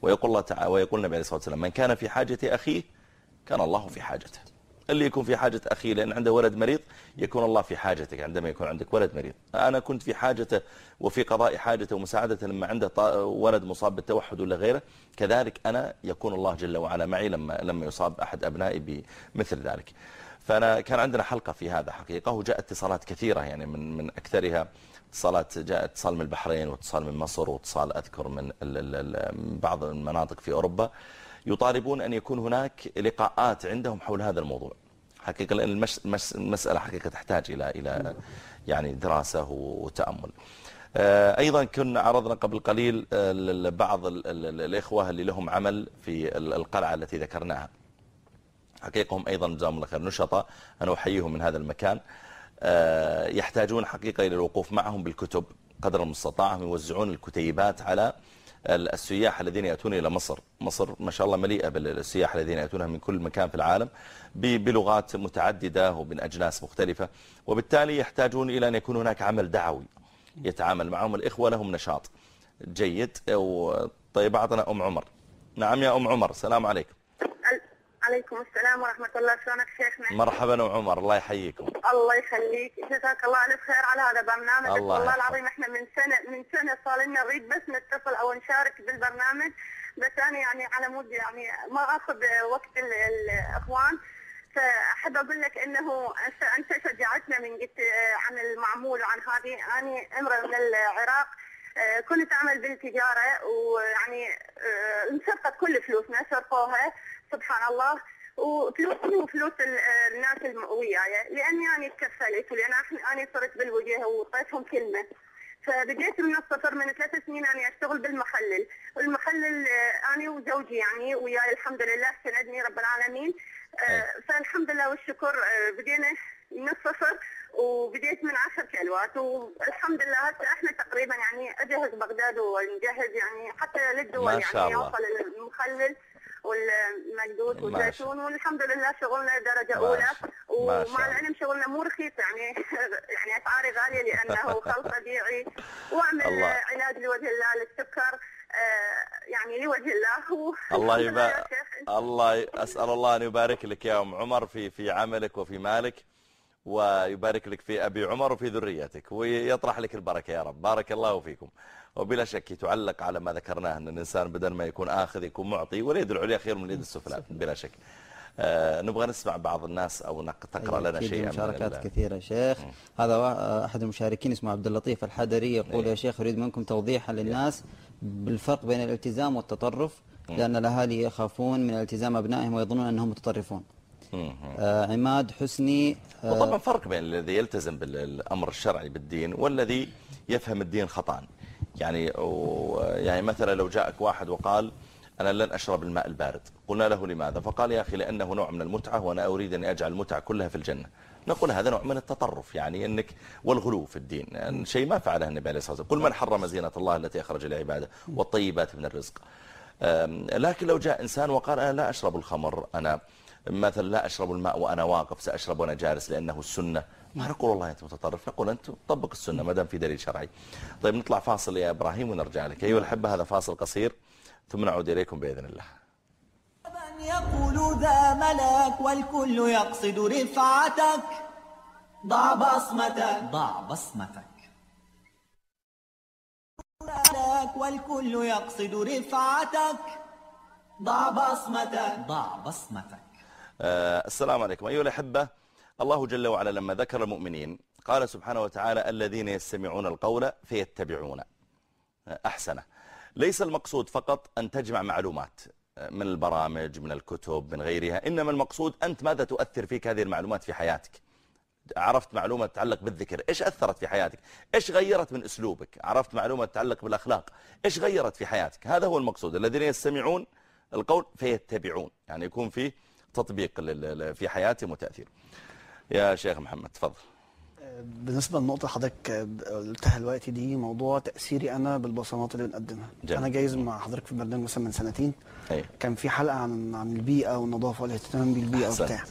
ويقول الله تعالى ويقول النبي عليه الصلاة والسلام من كان في حاجة أخيه كان الله في حاجته. اللي يكون في حاجة أخيه لأن عنده ولد مريض يكون الله في حاجتك عندما يكون عندك ولد مريض. أنا كنت في حاجته وفي قضاء حاجته ومساعدته لما عنده ولد مصاب بالتوحد ولا غيره كذلك أنا يكون الله جل وعلا معي لما, لما يصاب أحد أبنائي بمثل ذلك. فأنا كان عندنا حلقة في هذا حقيقة وجاء اتصالات كثيرة يعني من, من أكثرها. اتصالات جاء اتصال من البحرين واتصال من مصر واتصال أذكر من بعض المناطق في أوروبا. يطالبون أن يكون هناك لقاءات عندهم حول هذا الموضوع. حقيقة لأن المسألة حقيقة تحتاج إلى إلى يعني دراسة وتأمل. آه، أيضا كنا عرضنا قبل قليل آه، بعض الإخوة اللي لهم عمل في القلعة التي ذكرناها. حقيقة هم أيضا جزاهم الله خير نشطة أنا أحييهم من هذا المكان. آه، يحتاجون حقيقة إلى الوقوف معهم بالكتب قدر المستطاع يوزعون الكتيبات على السياح الذين يأتون إلى مصر. مصر ما شاء الله مليئة بالسياح الذين يأتونها من كل مكان في العالم بلغات متعددة ومن أجناس مختلفة وبالتالي يحتاجون إلى أن يكون هناك عمل دعوي يتعامل معهم. الإخوة لهم نشاط جيد. طيب أعطنا أم عمر. نعم يا أم عمر السلام عليكم. عليكم السلام ورحمة الله. شلونك شيخنا؟ مرحبا أم عمر الله يحييكم. الله يخليك. جزاك الله ألف خير على هذا البرنامج الله والله العظيم إحنا من سنة من سنة صار لنا نريد بس نتصل أو نشارك بالبرنامج. بس أنا يعني على مود يعني ما أخذ وقت الإخوان. فأحب أقول لك أنه أنت شجعتنا من قلت عن المعمول وعن هذه. أنا امرأة من العراق كنت أعمل بالتجارة ويعني انسرقت كل فلوسنا سرقوها سبحان الله وفلوسي وفلوس الناس وياي لأني أنا تكفلت ولأن أنا صرت بالوجه وطيتهم كلمة. فبديت من الصفر من ثلاث سنين أنا أشتغل بالمخلل، والمخلل أنا وزوجي يعني وياي الحمد لله سندني رب العالمين. آه، فالحمد لله والشكر آه، بدينا من الصفر وبديت من 10 كيلوات والحمد لله هسه إحنا تقريبا يعني أجهز بغداد ونجهز يعني حتى للدول يعني يوصل المخلل والمقدوس والزيتون والحمد لله شغلنا درجة أولى. ومع العلم شغلنا مو رخيص يعني [LAUGHS] يعني أسعاري غالية لأنه [LAUGHS] خلط طبيعي. وأعمل علاج لوجه الله للسكر آه، يعني لوجه الله. [LAUGHS] الله يبارك الله أسأل الله أن يبارك لك يا أم عمر في في عملك وفي مالك ويبارك لك في أبي عمر وفي ذريتك ويطرح لك البركة يا رب. بارك الله فيكم. وبلا شك تعلق على ما ذكرناه أن الإنسان بدل ما يكون آخذ يكون معطي واليد العليا خير من اليد السفلى بلا شك. آه نبغى نسمع بعض الناس أو تقرأ لنا شيئا مشاركات كثيرة شيخ. هذا أحد المشاركين اسمه عبد اللطيف الحدري يقول يا شيخ أريد منكم توضيحا للناس بالفرق بين الالتزام والتطرف لأن الأهالي يخافون من التزام أبنائهم ويظنون أنهم متطرفون. آه عماد حسني آه وطبعا فرق بين الذي يلتزم بالأمر الشرعي بالدين والذي يفهم الدين خطأ يعني يعني مثلا لو جاءك واحد وقال أنا لن أشرب الماء البارد قلنا له لماذا؟ فقال يا أخي لأنه نوع من المتعة وأنا أريد أن أجعل المتعة كلها في الجنة. نقول هذا نوع من التطرف يعني أنك والغلو في الدين يعني شيء ما فعله النبي عليه الصلاة والسلام. قل من حرم زينة الله التي أخرج لعباده والطيبات من الرزق. لكن لو جاء إنسان وقال أنا لا أشرب الخمر أنا مثلا لا أشرب الماء وأنا واقف سأشرب وأنا جالس لأنه السنة. ما نقول والله أنت متطرف نقول أنت طبق السنة ما دام في دليل شرعي. طيب نطلع فاصل يا إبراهيم ونرجع لك. أيها الأحبة هذا فاصل قصير ثم نعود إليكم بإذن الله. يقول ذا ملك والكل يقصد رفعتك. ضع بصمتك. ضع بصمتك. ملك والكل يقصد رفعتك. ضع بصمتك. ضع بصمتك. آه السلام عليكم. أيها الأحبة الله جل وعلا لما ذكر المؤمنين قال سبحانه وتعالى الذين يستمعون القول فيتبعون. أحسنه. ليس المقصود فقط أن تجمع معلومات من البرامج من الكتب من غيرها إنما المقصود أنت ماذا تؤثر فيك هذه المعلومات في حياتك؟ عرفت معلومة تتعلق بالذكر إيش أثرت في حياتك؟ إيش غيرت من أسلوبك؟ عرفت معلومة تتعلق بالأخلاق إيش غيرت في حياتك؟ هذا هو المقصود. الذين يستمعون القول فيتبعون يعني يكون فيه تطبيق في حياتهم وتأثير. يا شيخ محمد تفضل بالنسبة للنقطه اللي حضرتك قلتها دلوقتي دي موضوع تأثيري أنا بالبصمات اللي بنقدمها جميل. أنا جايز مع حضرتك في البرنامج مثلا من سنتين أيوة. كان في حلقة عن عن البيئة والنظافة والاهتمام بالبيئة. وبتاع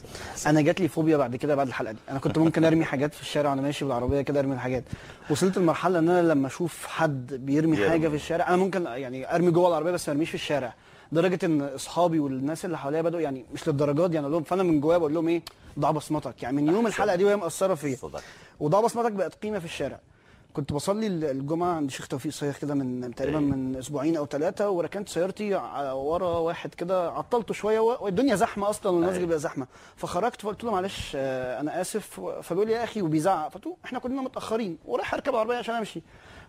أنا جات لي فوبيا بعد كده بعد الحلقة دي أنا كنت ممكن أرمي حاجات في الشارع وأنا ماشي بالعربية كده أرمي الحاجات وصلت لمرحلة إن أنا لما أشوف حد بيرمي يرمي. حاجة في الشارع أنا ممكن يعني أرمي جوه العربية بس ما أرميش في الشارع لدرجة إن أصحابي والناس اللي حواليا بدأوا يعني مش للدرجات دي يعني أقول لهم فأنا من جوايا بقول لهم إيه؟ ضع بصمتك. يعني من يوم الحلقة دي وهي مأثره فيا. وضع بصمتك بقت قيمة في الشارع. كنت بصلي الجمعة عند شيخ توفيق صيغ كده من تقريبا أيوة. من أسبوعين أو ثلاثة وركنت سيارتي ورا واحد كده عطلته شوية والدنيا زحمة أصلا والمسجد أيوة. بقى زحمة. فخرجت فقلت له معلش آه، أنا آسف. فبيقول لي يا أخي وبيزعق. فقلت له إحنا كلنا متأخرين ورايح اركب عربية عشان أمشي.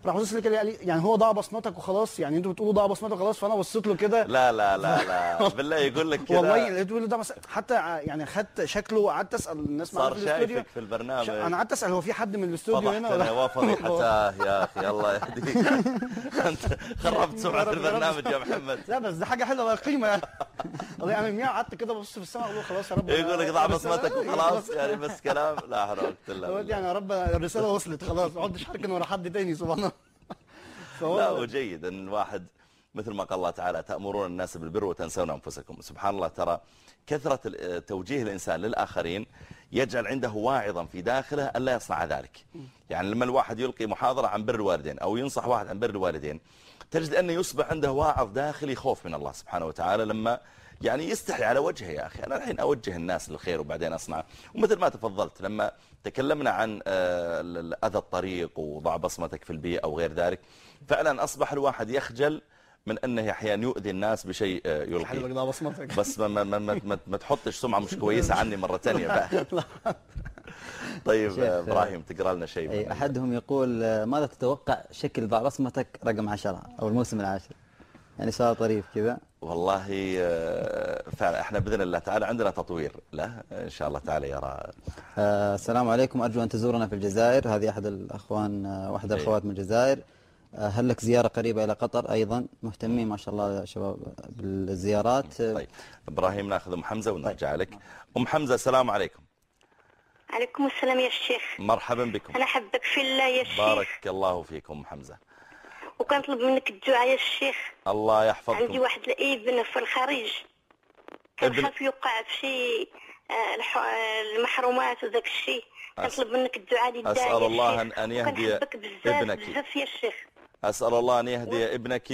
راح بص لي كده قال لي يعني هو ضاع بصمتك وخلاص يعني أنتوا بتقولوا ضاع بصمتك وخلاص فأنا بصيت له كده. لا لا لا لا. [LAUGHS] بالله يقول لك كذا والله لقيته بيقول ده. حتى يعني خدت شكله وقعدت أسأل الناس صار في الاستوديو. شايفك في البرنامج. أنا قعدت أسأل هو في حد من الاستوديو هنا فضحتنا وفضيحتاه [LAUGHS] يا أخي الله يهديك [LAUGHS] أنت خربت سمعة. البرنامج يا محمد. لا بس دي حاجة حلوة قيمة. يعني والله أنا من يوم قعدت كده ببص في السماء أقول خلاص يا رب. يقول لك الرسالة- بصمتك وخلاص يعني بس كلام. لا حول ولا قوة إلا هو بالله. يعني يا رب الرسالة وصلت خلاص ما اقعدش اركن ورا حد تاني سبحان الله. لا وجيد إن الواحد مثل ما قال الله تعالى تأمرون الناس بالبر وتنسون أنفسكم. سبحان الله ترى كثرة ال- توجيه الإنسان للآخرين يجعل عنده واعظا في داخله ألا يصنع ذلك. يعني لما الواحد يلقي محاضرة عن بر الوالدين أو ينصح واحد عن بر الوالدين تجد أنه يصبح عنده واعظ داخلي خوف من الله سبحانه وتعالى لما يعني يستحي على وجهه يا أخي أنا الحين أوجه الناس للخير وبعدين أصنع. ومثل ما تفضلت لما تكلمنا عن آه، أذى الطريق وضع بصمتك في البيئة أو غير ذلك فعلا أصبح الواحد يخجل من أنه أحيانا يؤذي الناس بشيء آه، يلقيه بس ما, ما, ما, ما, ما, ما تحطش سمعة مش كويسة عني مرة تانية [LAUGHS] بقى. طيب آه، إبراهيم تقرأ لنا شيء أحدهم يقول آه، ماذا تتوقع شكل ضع بصمتك رقم عشرة أو الموسم العاشر؟ يعني سؤال طريف كذا. والله فعلا إحنا بإذن الله تعالى عندنا تطوير. له إن شاء الله تعالى يرى السلام عليكم. أرجو أن تزورنا في الجزائر. هذه أحد الأخوان آه، واحدة أي. الأخوات من الجزائر. هل لك زيارة قريبة إلى قطر أيضا؟ مهتمين ما شاء الله يا شباب بالزيارات. آه، طيب إبراهيم نأخذ أم حمزة ونرجع لك. أم حمزة السلام عليكم. عليكم السلام يا شيخ مرحبا بكم. أنا حبك في الله يا شيخ بارك الله فيكم أم حمزة. وكنطلب منك الدعاء يا الشيخ. الله عندي يحفظكم واحد الإبن في الخارج. كنخاف يوقع في شي آه، الح- آه، المحرومات وذاك الشيء كنطلب منك الدعاء أسأل يا الله أن يهدي وكنحبك بزاف ابنك. بزاف يا شيخ أسأل الله أن يهدي ابنك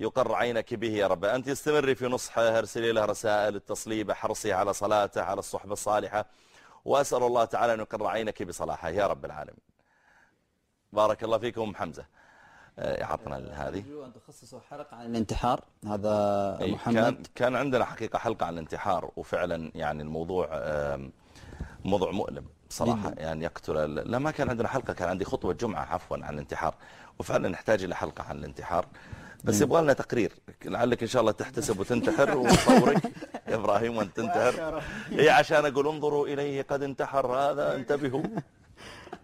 ويقر عينك به يا رب. أنت استمري في نصحه ارسلي له رسائل اتصلي به حرصي على صلاته على الصحبة الصالحة. وأسأل الله تعالى أن يقر عينك بصلاحه يا رب العالمين. بارك الله فيكم حمزة. آه، عطنا هذه. أرجو أن تخصصوا حلقة عن الانتحار. هذا محمد كان كان عندنا حقيقة حلقة عن الانتحار وفعلا يعني الموضوع موضوع مؤلم صراحة. يعني يقتل لا ما كان عندنا حلقة كان عندي خطوة جمعة عفوا عن الانتحار. وفعلا نحتاج إلى حلقة عن الانتحار. بس يبغى لنا تقرير. لعلك إن شاء الله تحتسب وتنتحر ونصورك يا إبراهيم وأنت [LAUGHS] تنتحر. هي عشان أقول انظروا إليه قد انتحر هذا [LAUGHS] انتبهوا.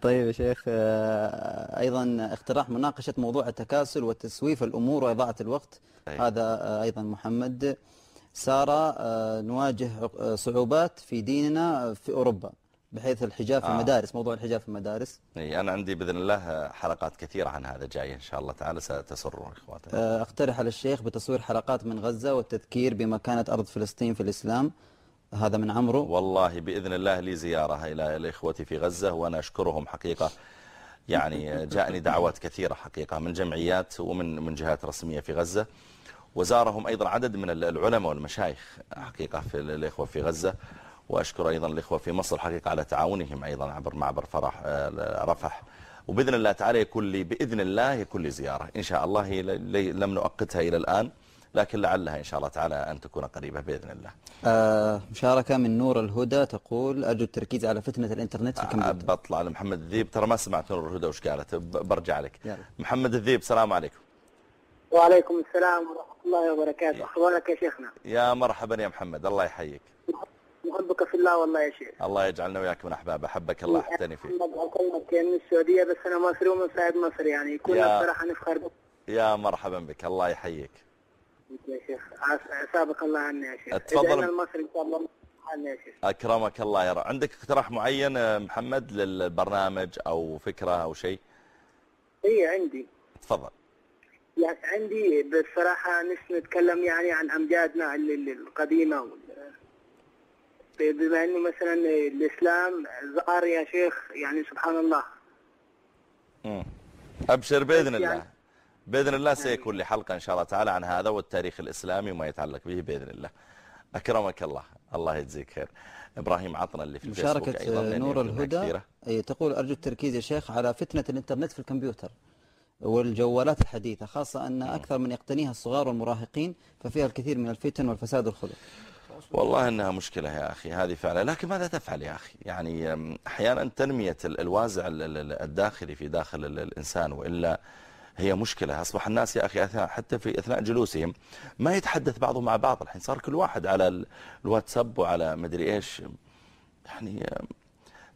طيب يا شيخ آه، أيضا اقتراح مناقشة موضوع التكاسل وتسويف الأمور وإضاعة الوقت. أي. هذا آه، أيضا محمد. سارة آه، نواجه صعوبات في ديننا في أوروبا. بحيث الحجاب في آه. المدارس موضوع الحجاب في المدارس. أي أنا عندي بإذن الله حلقات كثيرة عن هذا جاية إن شاء الله تعالى ستسر إخواتنا آه، أقترح على الشيخ بتصوير حلقات من غزة والتذكير بمكانة أرض فلسطين في الإسلام. هذا من عمرو. والله بإذن الله لي زيارة إلى إلى إخوتي في غزة وأنا أشكرهم حقيقة. يعني جاءني دعوات كثيرة حقيقة من جمعيات ومن من جهات رسمية في غزة. وزارهم أيضا عدد من العلماء والمشايخ حقيقة في الإخوة في غزة. وأشكر أيضا الإخوة في مصر حقيقة على تعاونهم أيضا عبر معبر فرح آه، رفح. وبإذن الله تعالى يكون لي بإذن الله يكون لي زيارة. إن شاء الله هي لم نؤقتها إلى الآن لكن لعلها إن شاء الله تعالى أن تكون قريبة بإذن الله. آه، مشاركة من نور الهدى تقول أرجو التركيز على فتنة الإنترنت في كمبيوتر بطلع لمحمد الذيب. ترى ما سمعت نور الهدى وش قالت؟ برجع لك. يلا. محمد الذيب السلام عليكم. وعليكم السلام ورحمة الله وبركاته. أخبارك يا شيخنا؟ يا مرحبا يا محمد الله يحييك. محبك في الله والله يا شيخ. الله يجعلنا وياك من أحباب. أحبك الله احتني فيه. محمد أكلمك من السعودية بس أنا مصري ومن صاحب مصر يعني كنا بصراحة نفخر بك يا مرحبا بك. الله يحييك. يا شيخ. سابق الله عنا يا شيخ. ادعينا المصري إن شاء الله. حالنا يا شيخ. أكرمك الله يا رب. عندك اقتراح معين محمد للبرنامج أو فكرة أو شيء؟ هي عندي. تفضل. يعني عندي بصراحة نس نتكلم يعني عن أمجادنا ال- ال- القديمة بما أنه مثلا الإسلام ظهر يا شيخ يعني سبحان الله. مم. أبشر بإذن يعني- الله. بإذن الله سيكون لي حلقة إن شاء الله تعالى عن هذا والتاريخ الإسلامي وما يتعلق به بإذن الله. أكرمك الله. الله يجزيك خير. إبراهيم عطنا اللي في الفيسبوك مشاركة أيضا لأن نور الهدى. أي تقول أرجو التركيز يا شيخ على فتنة الإنترنت في الكمبيوتر والجوالات الحديثة خاصة أن أكثر من يقتنيها الصغار والمراهقين ففيها الكثير من الفتن والفساد والخلق. والله إنها مشكلة يا أخي هذه فعلا. لكن ماذا تفعل يا أخي؟ يعني تنمية ال- الوازع ال- ال- الداخلي في داخل ال- الإنسان وإلا هي مشكلة. أصبح الناس يا أخي أثناء حتى في أثناء جلوسهم ما يتحدث بعضهم مع بعض. الحين صار كل واحد على ال- الواتساب وعلى مدري إيش. يعني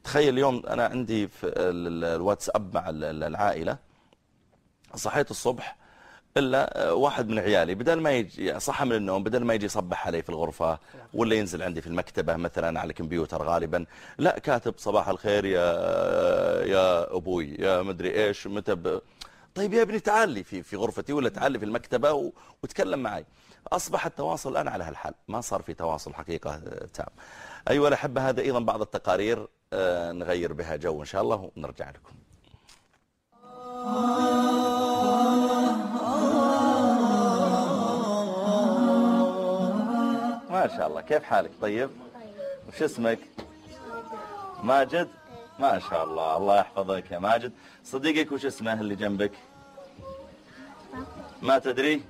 تخيل اليوم أنا عندي في ال- ال- الواتساب مع ال- ال- العائلة صحيت الصبح إلا واحد من عيالي بدل ما يجي صحى من النوم بدل ما يجي يصبح علي في الغرفة ولا ينزل عندي في المكتبة مثلا على الكمبيوتر غالبا لا كاتب صباح الخير يا يا أبوي يا مدري إيش متى. طيب يا ابني تعال لي في في غرفتي ولا تعال لي في المكتبة. وتكلم معي أصبح التواصل الان على هالحال ما صار في تواصل حقيقة تام ايها الأحبة هذا أيضا بعض التقارير آه، نغير بها جو إن شاء الله ونرجع لكم ما شاء الله كيف حالك؟ طيب؟ وش اسمك؟ ماجد. ما شاء الله الله يحفظك يا ماجد. صديقك وش اسمه اللي جنبك؟ ما تدري؟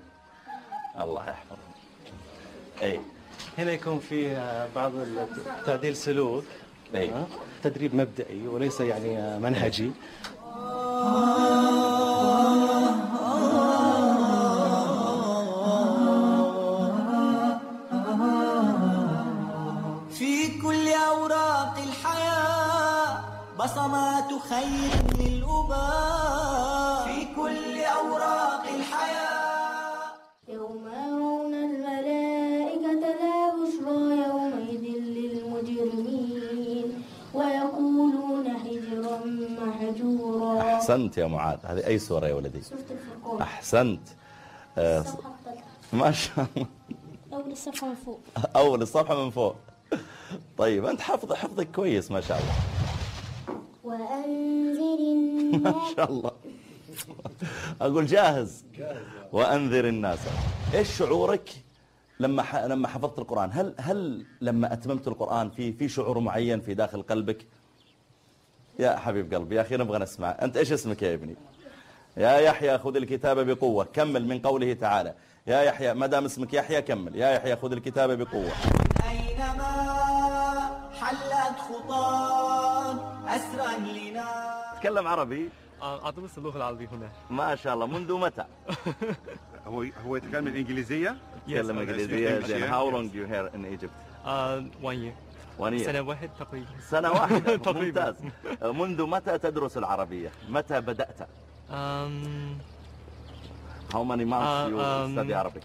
الله يحفظك. اي هنا يكون في بعض تعديل سلوك آه، تدريب مبدئي وليس يعني آه، منهجي. بصمات خير للأباء في كل أوراق الحياة. يوم يرون الملائكة لا بشرى يومئذ للمجرمين ويقولون حجرا محجورا أحسنت يا معاذ. هذه أي سورة يا ولدي؟ سورة الفرقان. أحسنت. آه، ما شاء الله. أول الصفحة من فوق. اول الصفحه من فوق. طيب أنت حفظ حفظك كويس ما شاء الله. وأنذر [LAUGHS] ما الناس. شاء الله. أقول جاهز. وأنذر الناس. إيش شعورك لما ح... لما حفظت القرآن؟ هل هل لما أتممت القرآن في في شعور معين في داخل قلبك؟ يا حبيب قلبي يا أخي نبغى نسمع. أنت إيش اسمك يا ابني؟ يا يحيى خذ الكتاب بقوة. كمل من قوله تعالى. يا يحيى ما دام اسمك يحيى كمل. يا يحيى خذ الكتاب بقوة. أينما حلت خطاك أسرا لنا. تكلم عربي؟ أدرس اللغة العربية هنا. ما شاء الله منذ متى؟ [LAUGHS] هو هو يتكلم الانجليزيه؟ تكلم إنجليزية. زين. How long you here in Egypt? uh, one year. One year. سنة واحد تقريبا. سنة واحدة. [LAUGHS] تقريبا. ممتاز. منذ متى تدرس العربية؟ متى بدأت؟ um, how many months آه، you study Arabic?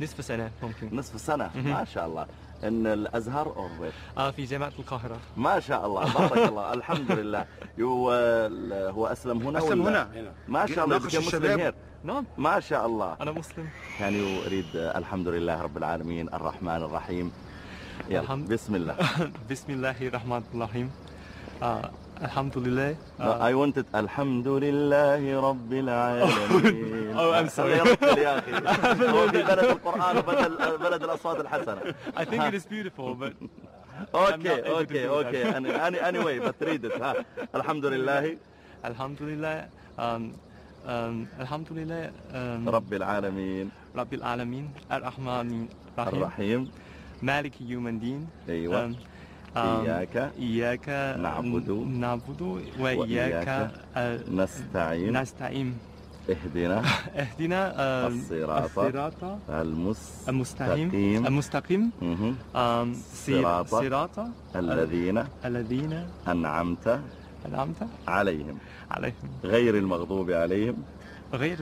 نصف سنة ممكن. نصف سنة. ما شاء الله. إن الأزهر أو وين آه في جامعة القاهرة. ما شاء الله بارك الله [LAUGHS] الحمد لله هو أسلم هنا أسلم ولا؟ هنا. ما شاء الله Muslim الشباب. here. نعم. ما شاء الله. أنا مسلم. كان يريد الحمد لله رب العالمين الرحمن الرحيم. يلا الحمد- بسم الله. [LAUGHS] بسم الله الرحمن الرحيم. آه الحمد لله. No, I wanted الحمد لله رب العالمين Oh, I'm sorry. يا أخي هو في بلد القرآن وبلد بلد الأصوات الحسنة I think it is beautiful but okay okay okay anyway but read it ها الحمد لله الحمد لله الحمد لله رب العالمين رب العالمين الرحمن الرحيم الرحيم مالك يوم الدين أيوة. إياك إياك نعبد نعبد وإياك آه، نستعين. نستعين. اهدنا [LAUGHS] اهدنا آه، الصراط الصراط المستقيم. المستقيم. صراط صراط الذين الذين أنعمت أنعمت عليهم. عليهم. غير المغضوب عليهم. غير.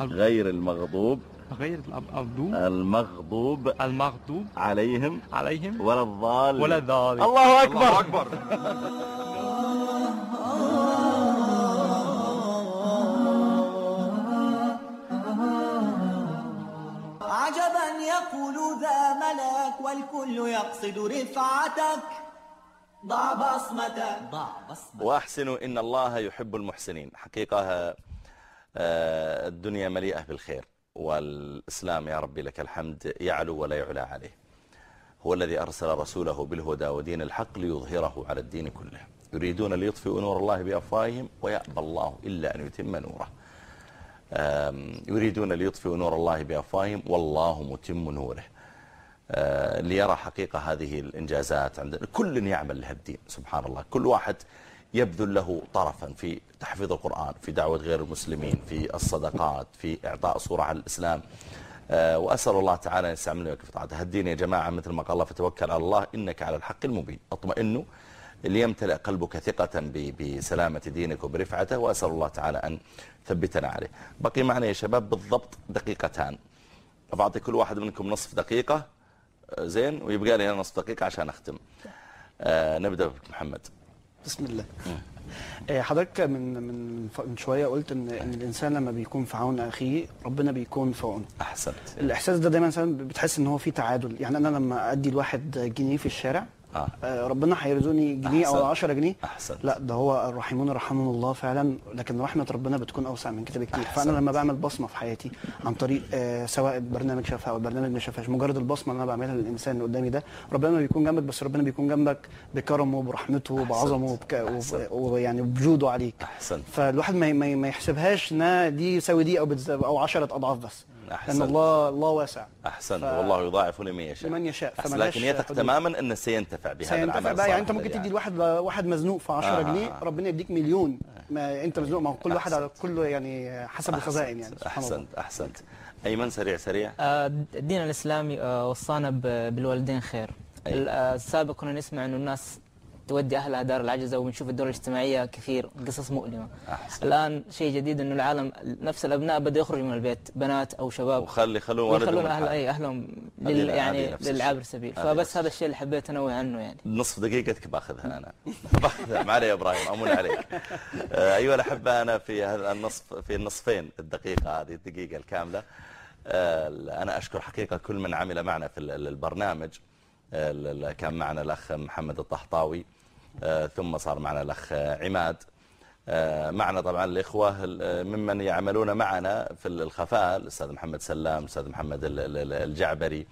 غير المغضوب غير المغضوب المغضوب المغضوب. عليهم عليهم. ولا الضالين. ولا الضالين. الله أكبر الله أكبر. عجبا يقول ذا ملك والكل يقصد رفعتك. ضع بصمتك. ضع بصمتك. وأحسنوا إن الله يحب المحسنين. حقيقة آه، الدنيا مليئة بالخير. والإسلام يا ربي لك الحمد يعلو ولا يعلى عليه. هو الذي أرسل رسوله بالهدى ودين الحق ليظهره على الدين كله. يريدون ليطفئوا نور الله بأفواههم ويأبى الله إلا أن يتم نوره. يريدون ليطفئوا نور الله بأفواههم والله متم نوره. آه، ليرى حقيقة هذه الإنجازات عندنا كل يعمل لهالدين سبحان الله. كل واحد يبذل له طرفا في تحفيظ القرآن في دعوة غير المسلمين في الصدقات في إعطاء صورة على الإسلام. آه، وأسأل الله تعالى أن يستعملنا في طاعته هالدين يا جماعة مثل ما قال الله فتوكل على الله إنك على الحق المبين. اطمئنوا ليمتلئ قلبك ثقة بسلامة دينك وبرفعته وأسأل الله تعالى أن ثبتنا عليه. بقي معنا يا شباب بالضبط دقيقتان. أبعطي كل واحد منكم نصف دقيقة. آه، زين ويبقى لي نصف دقيقة عشان أختم. آه نبدأ بك محمد. بسم الله. آه، حضرتك من من من شوية قلت ان إن الإنسان لما بيكون في عون أخيه ربنا بيكون في عونه. أحسنت. الإحساس ده دايما بتحس إن هو في تعادل. يعني أنا لما أدي الواحد جنيه في الشارع آه. آه، ربنا هيرزقني جنيه أو أحسنت. 10 جنيه أحسنت. لا ده هو الرحيمون رحمهم الله فعلا لكن رحمة ربنا بتكون أوسع من كده بكتير. فأنا لما بعمل بصمة في حياتي عن طريق آه، سواء برنامج شافها أو برنامج ما شافهاش مجرد البصمة اللي أنا بعملها للإنسان اللي قدامي ده ربنا بيكون جنبك بس ربنا بيكون جنبك بكرمه وبرحمته وبعظمه. ويعني بجوده عليك أحسنت فالواحد ما يحسبهاش إنها دي يساوي دي أو بتز... أو 10 أضعاف بس أحسنت. لأن الله الله واسع. أحسنت ف- والله يضاعف لمن يشاء. لمن يشاء. أحسن. لكن يثق. تماما أنه سينتفع بهذا سينتفع. العمل بقى يعني أنت الصالح ممكن تدي لواحد واحد مزنوق في 10 آه. جنيه ربنا يديك مليون. ما أنت مزنوق. ما هو كل واحد على كل يعني حسب الخزائن يعني. أحسنت. أحسنت. أيمن سريع سريع. آه، الدين الإسلامي آه، وصانا ب- بالوالدين خير. ال- آه، السابق كنا نسمع أنه الناس تودي أهلها دار العجزة ونشوف الدور الاجتماعية كثير قصص مؤلمة. أحسن. الآن شيء جديد أنه العالم نفس الأبناء بدأ يخرجوا من البيت بنات أو شباب. وخلي خلون والدهم ويخلون أهل. أي أهلهم لل يعني. للعابر سبيل فبس هذا الشيء. اللي حبيت أنوه عنه يعني. نصف دقيقتك باخذها أنا. [LAUGHS] باخذها ما علي يا إبراهيم أمون عليك. آه، أيها الأحبة أنا في هذا النصف في النصفين الدقيقة هذه الدقيقة الكاملة. آه، أنا أشكر حقيقة كل من عمل معنا في ال- البرنامج. آه، كان معنا الأخ محمد الطحطاوي. ثم صار معنا الأخ عماد. آه، معنا طبعا الإخوة ال- آه، ممن يعملون معنا في الخفاء الأستاذ محمد سلام الأستاذ محمد ال- ال- الجعبري.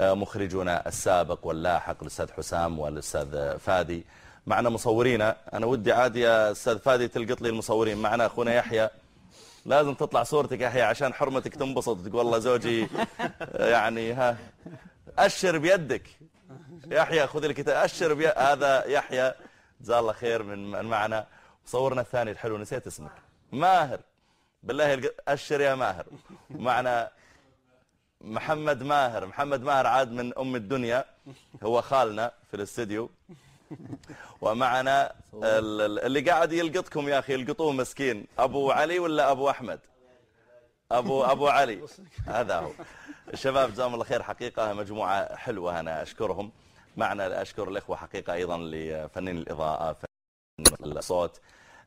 آه، مخرجنا السابق واللاحق الأستاذ حسام والأستاذ فادي. معنا مصورينا. أنا ودي عادي يا أستاذ فادي تلقط لي المصورين. معنا أخونا يحيى. لازم تطلع صورتك يحيى عشان حرمتك تنبسط تقول والله زوجي آه، يعني ها أشر بيدك. يحيى خذ الكتاب أشر بي... هذا يحيى جزاه الله خير من معنا. صورنا الثاني الحلو نسيت اسمك. ماهر. بالله أشر يا ماهر. معنا محمد ماهر. محمد ماهر عاد من أم الدنيا. هو خالنا في الاستديو. ومعنا ال- ال- اللي قاعد يلقطكم يا أخي يلقطوه مسكين. أبو علي ولا أبو أحمد؟ أبو أبو علي. هذا هو. الشباب جزاهم الله خير. حقيقة مجموعة حلوة أنا أشكرهم. معنا أشكر الإخوة حقيقة أيضا لفنين الإضاءة فنين الصوت.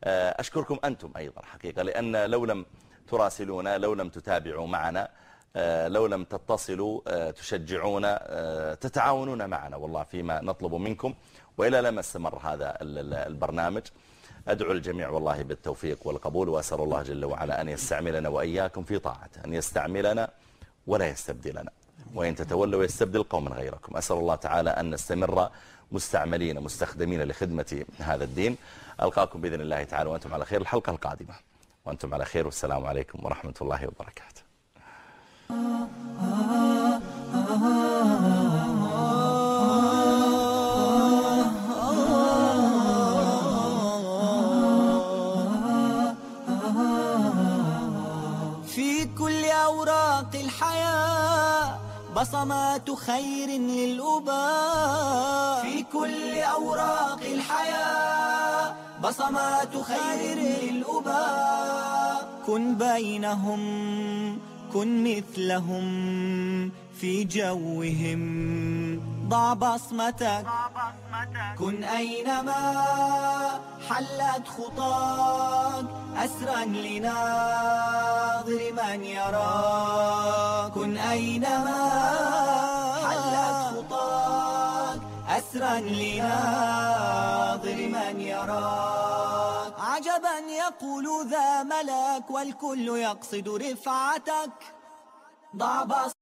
أشكركم أنتم أيضا حقيقة لأن لو لم تراسلونا لو لم تتابعوا معنا آه، لو لم تتصلوا آه، تشجعونا آه، تتعاونون معنا والله فيما نطلب منكم. وإلى لما استمر هذا ال- ال- البرنامج. أدعو الجميع والله بالتوفيق والقبول وأسأل الله جل وعلا أن يستعملنا وإياكم في طاعته أن يستعملنا ولا يستبدلنا. وإن تتولوا يستبدل قوما غيركم. أسأل الله تعالى أن نستمر مستعملين مستخدمين لخدمة هذا الدين. ألقاكم بإذن الله تعالى وأنتم على خير الحلقة القادمة. وأنتم على خير والسلام عليكم ورحمة الله وبركاته. في كل أوراق الحياة بصمات خير للأباء في كل أوراق الحياة. بصمات خير للأباء كن بينهم كن مثلهم. في جوهم. ضع بصمتك. كن أينما حلت خطاك. أسرا لناظر من يراك. كن أينما حلت خطاك. أسرا لناظر من يراك. عجبا يقول ذا ملك والكل يقصد رفعتك. ضع بص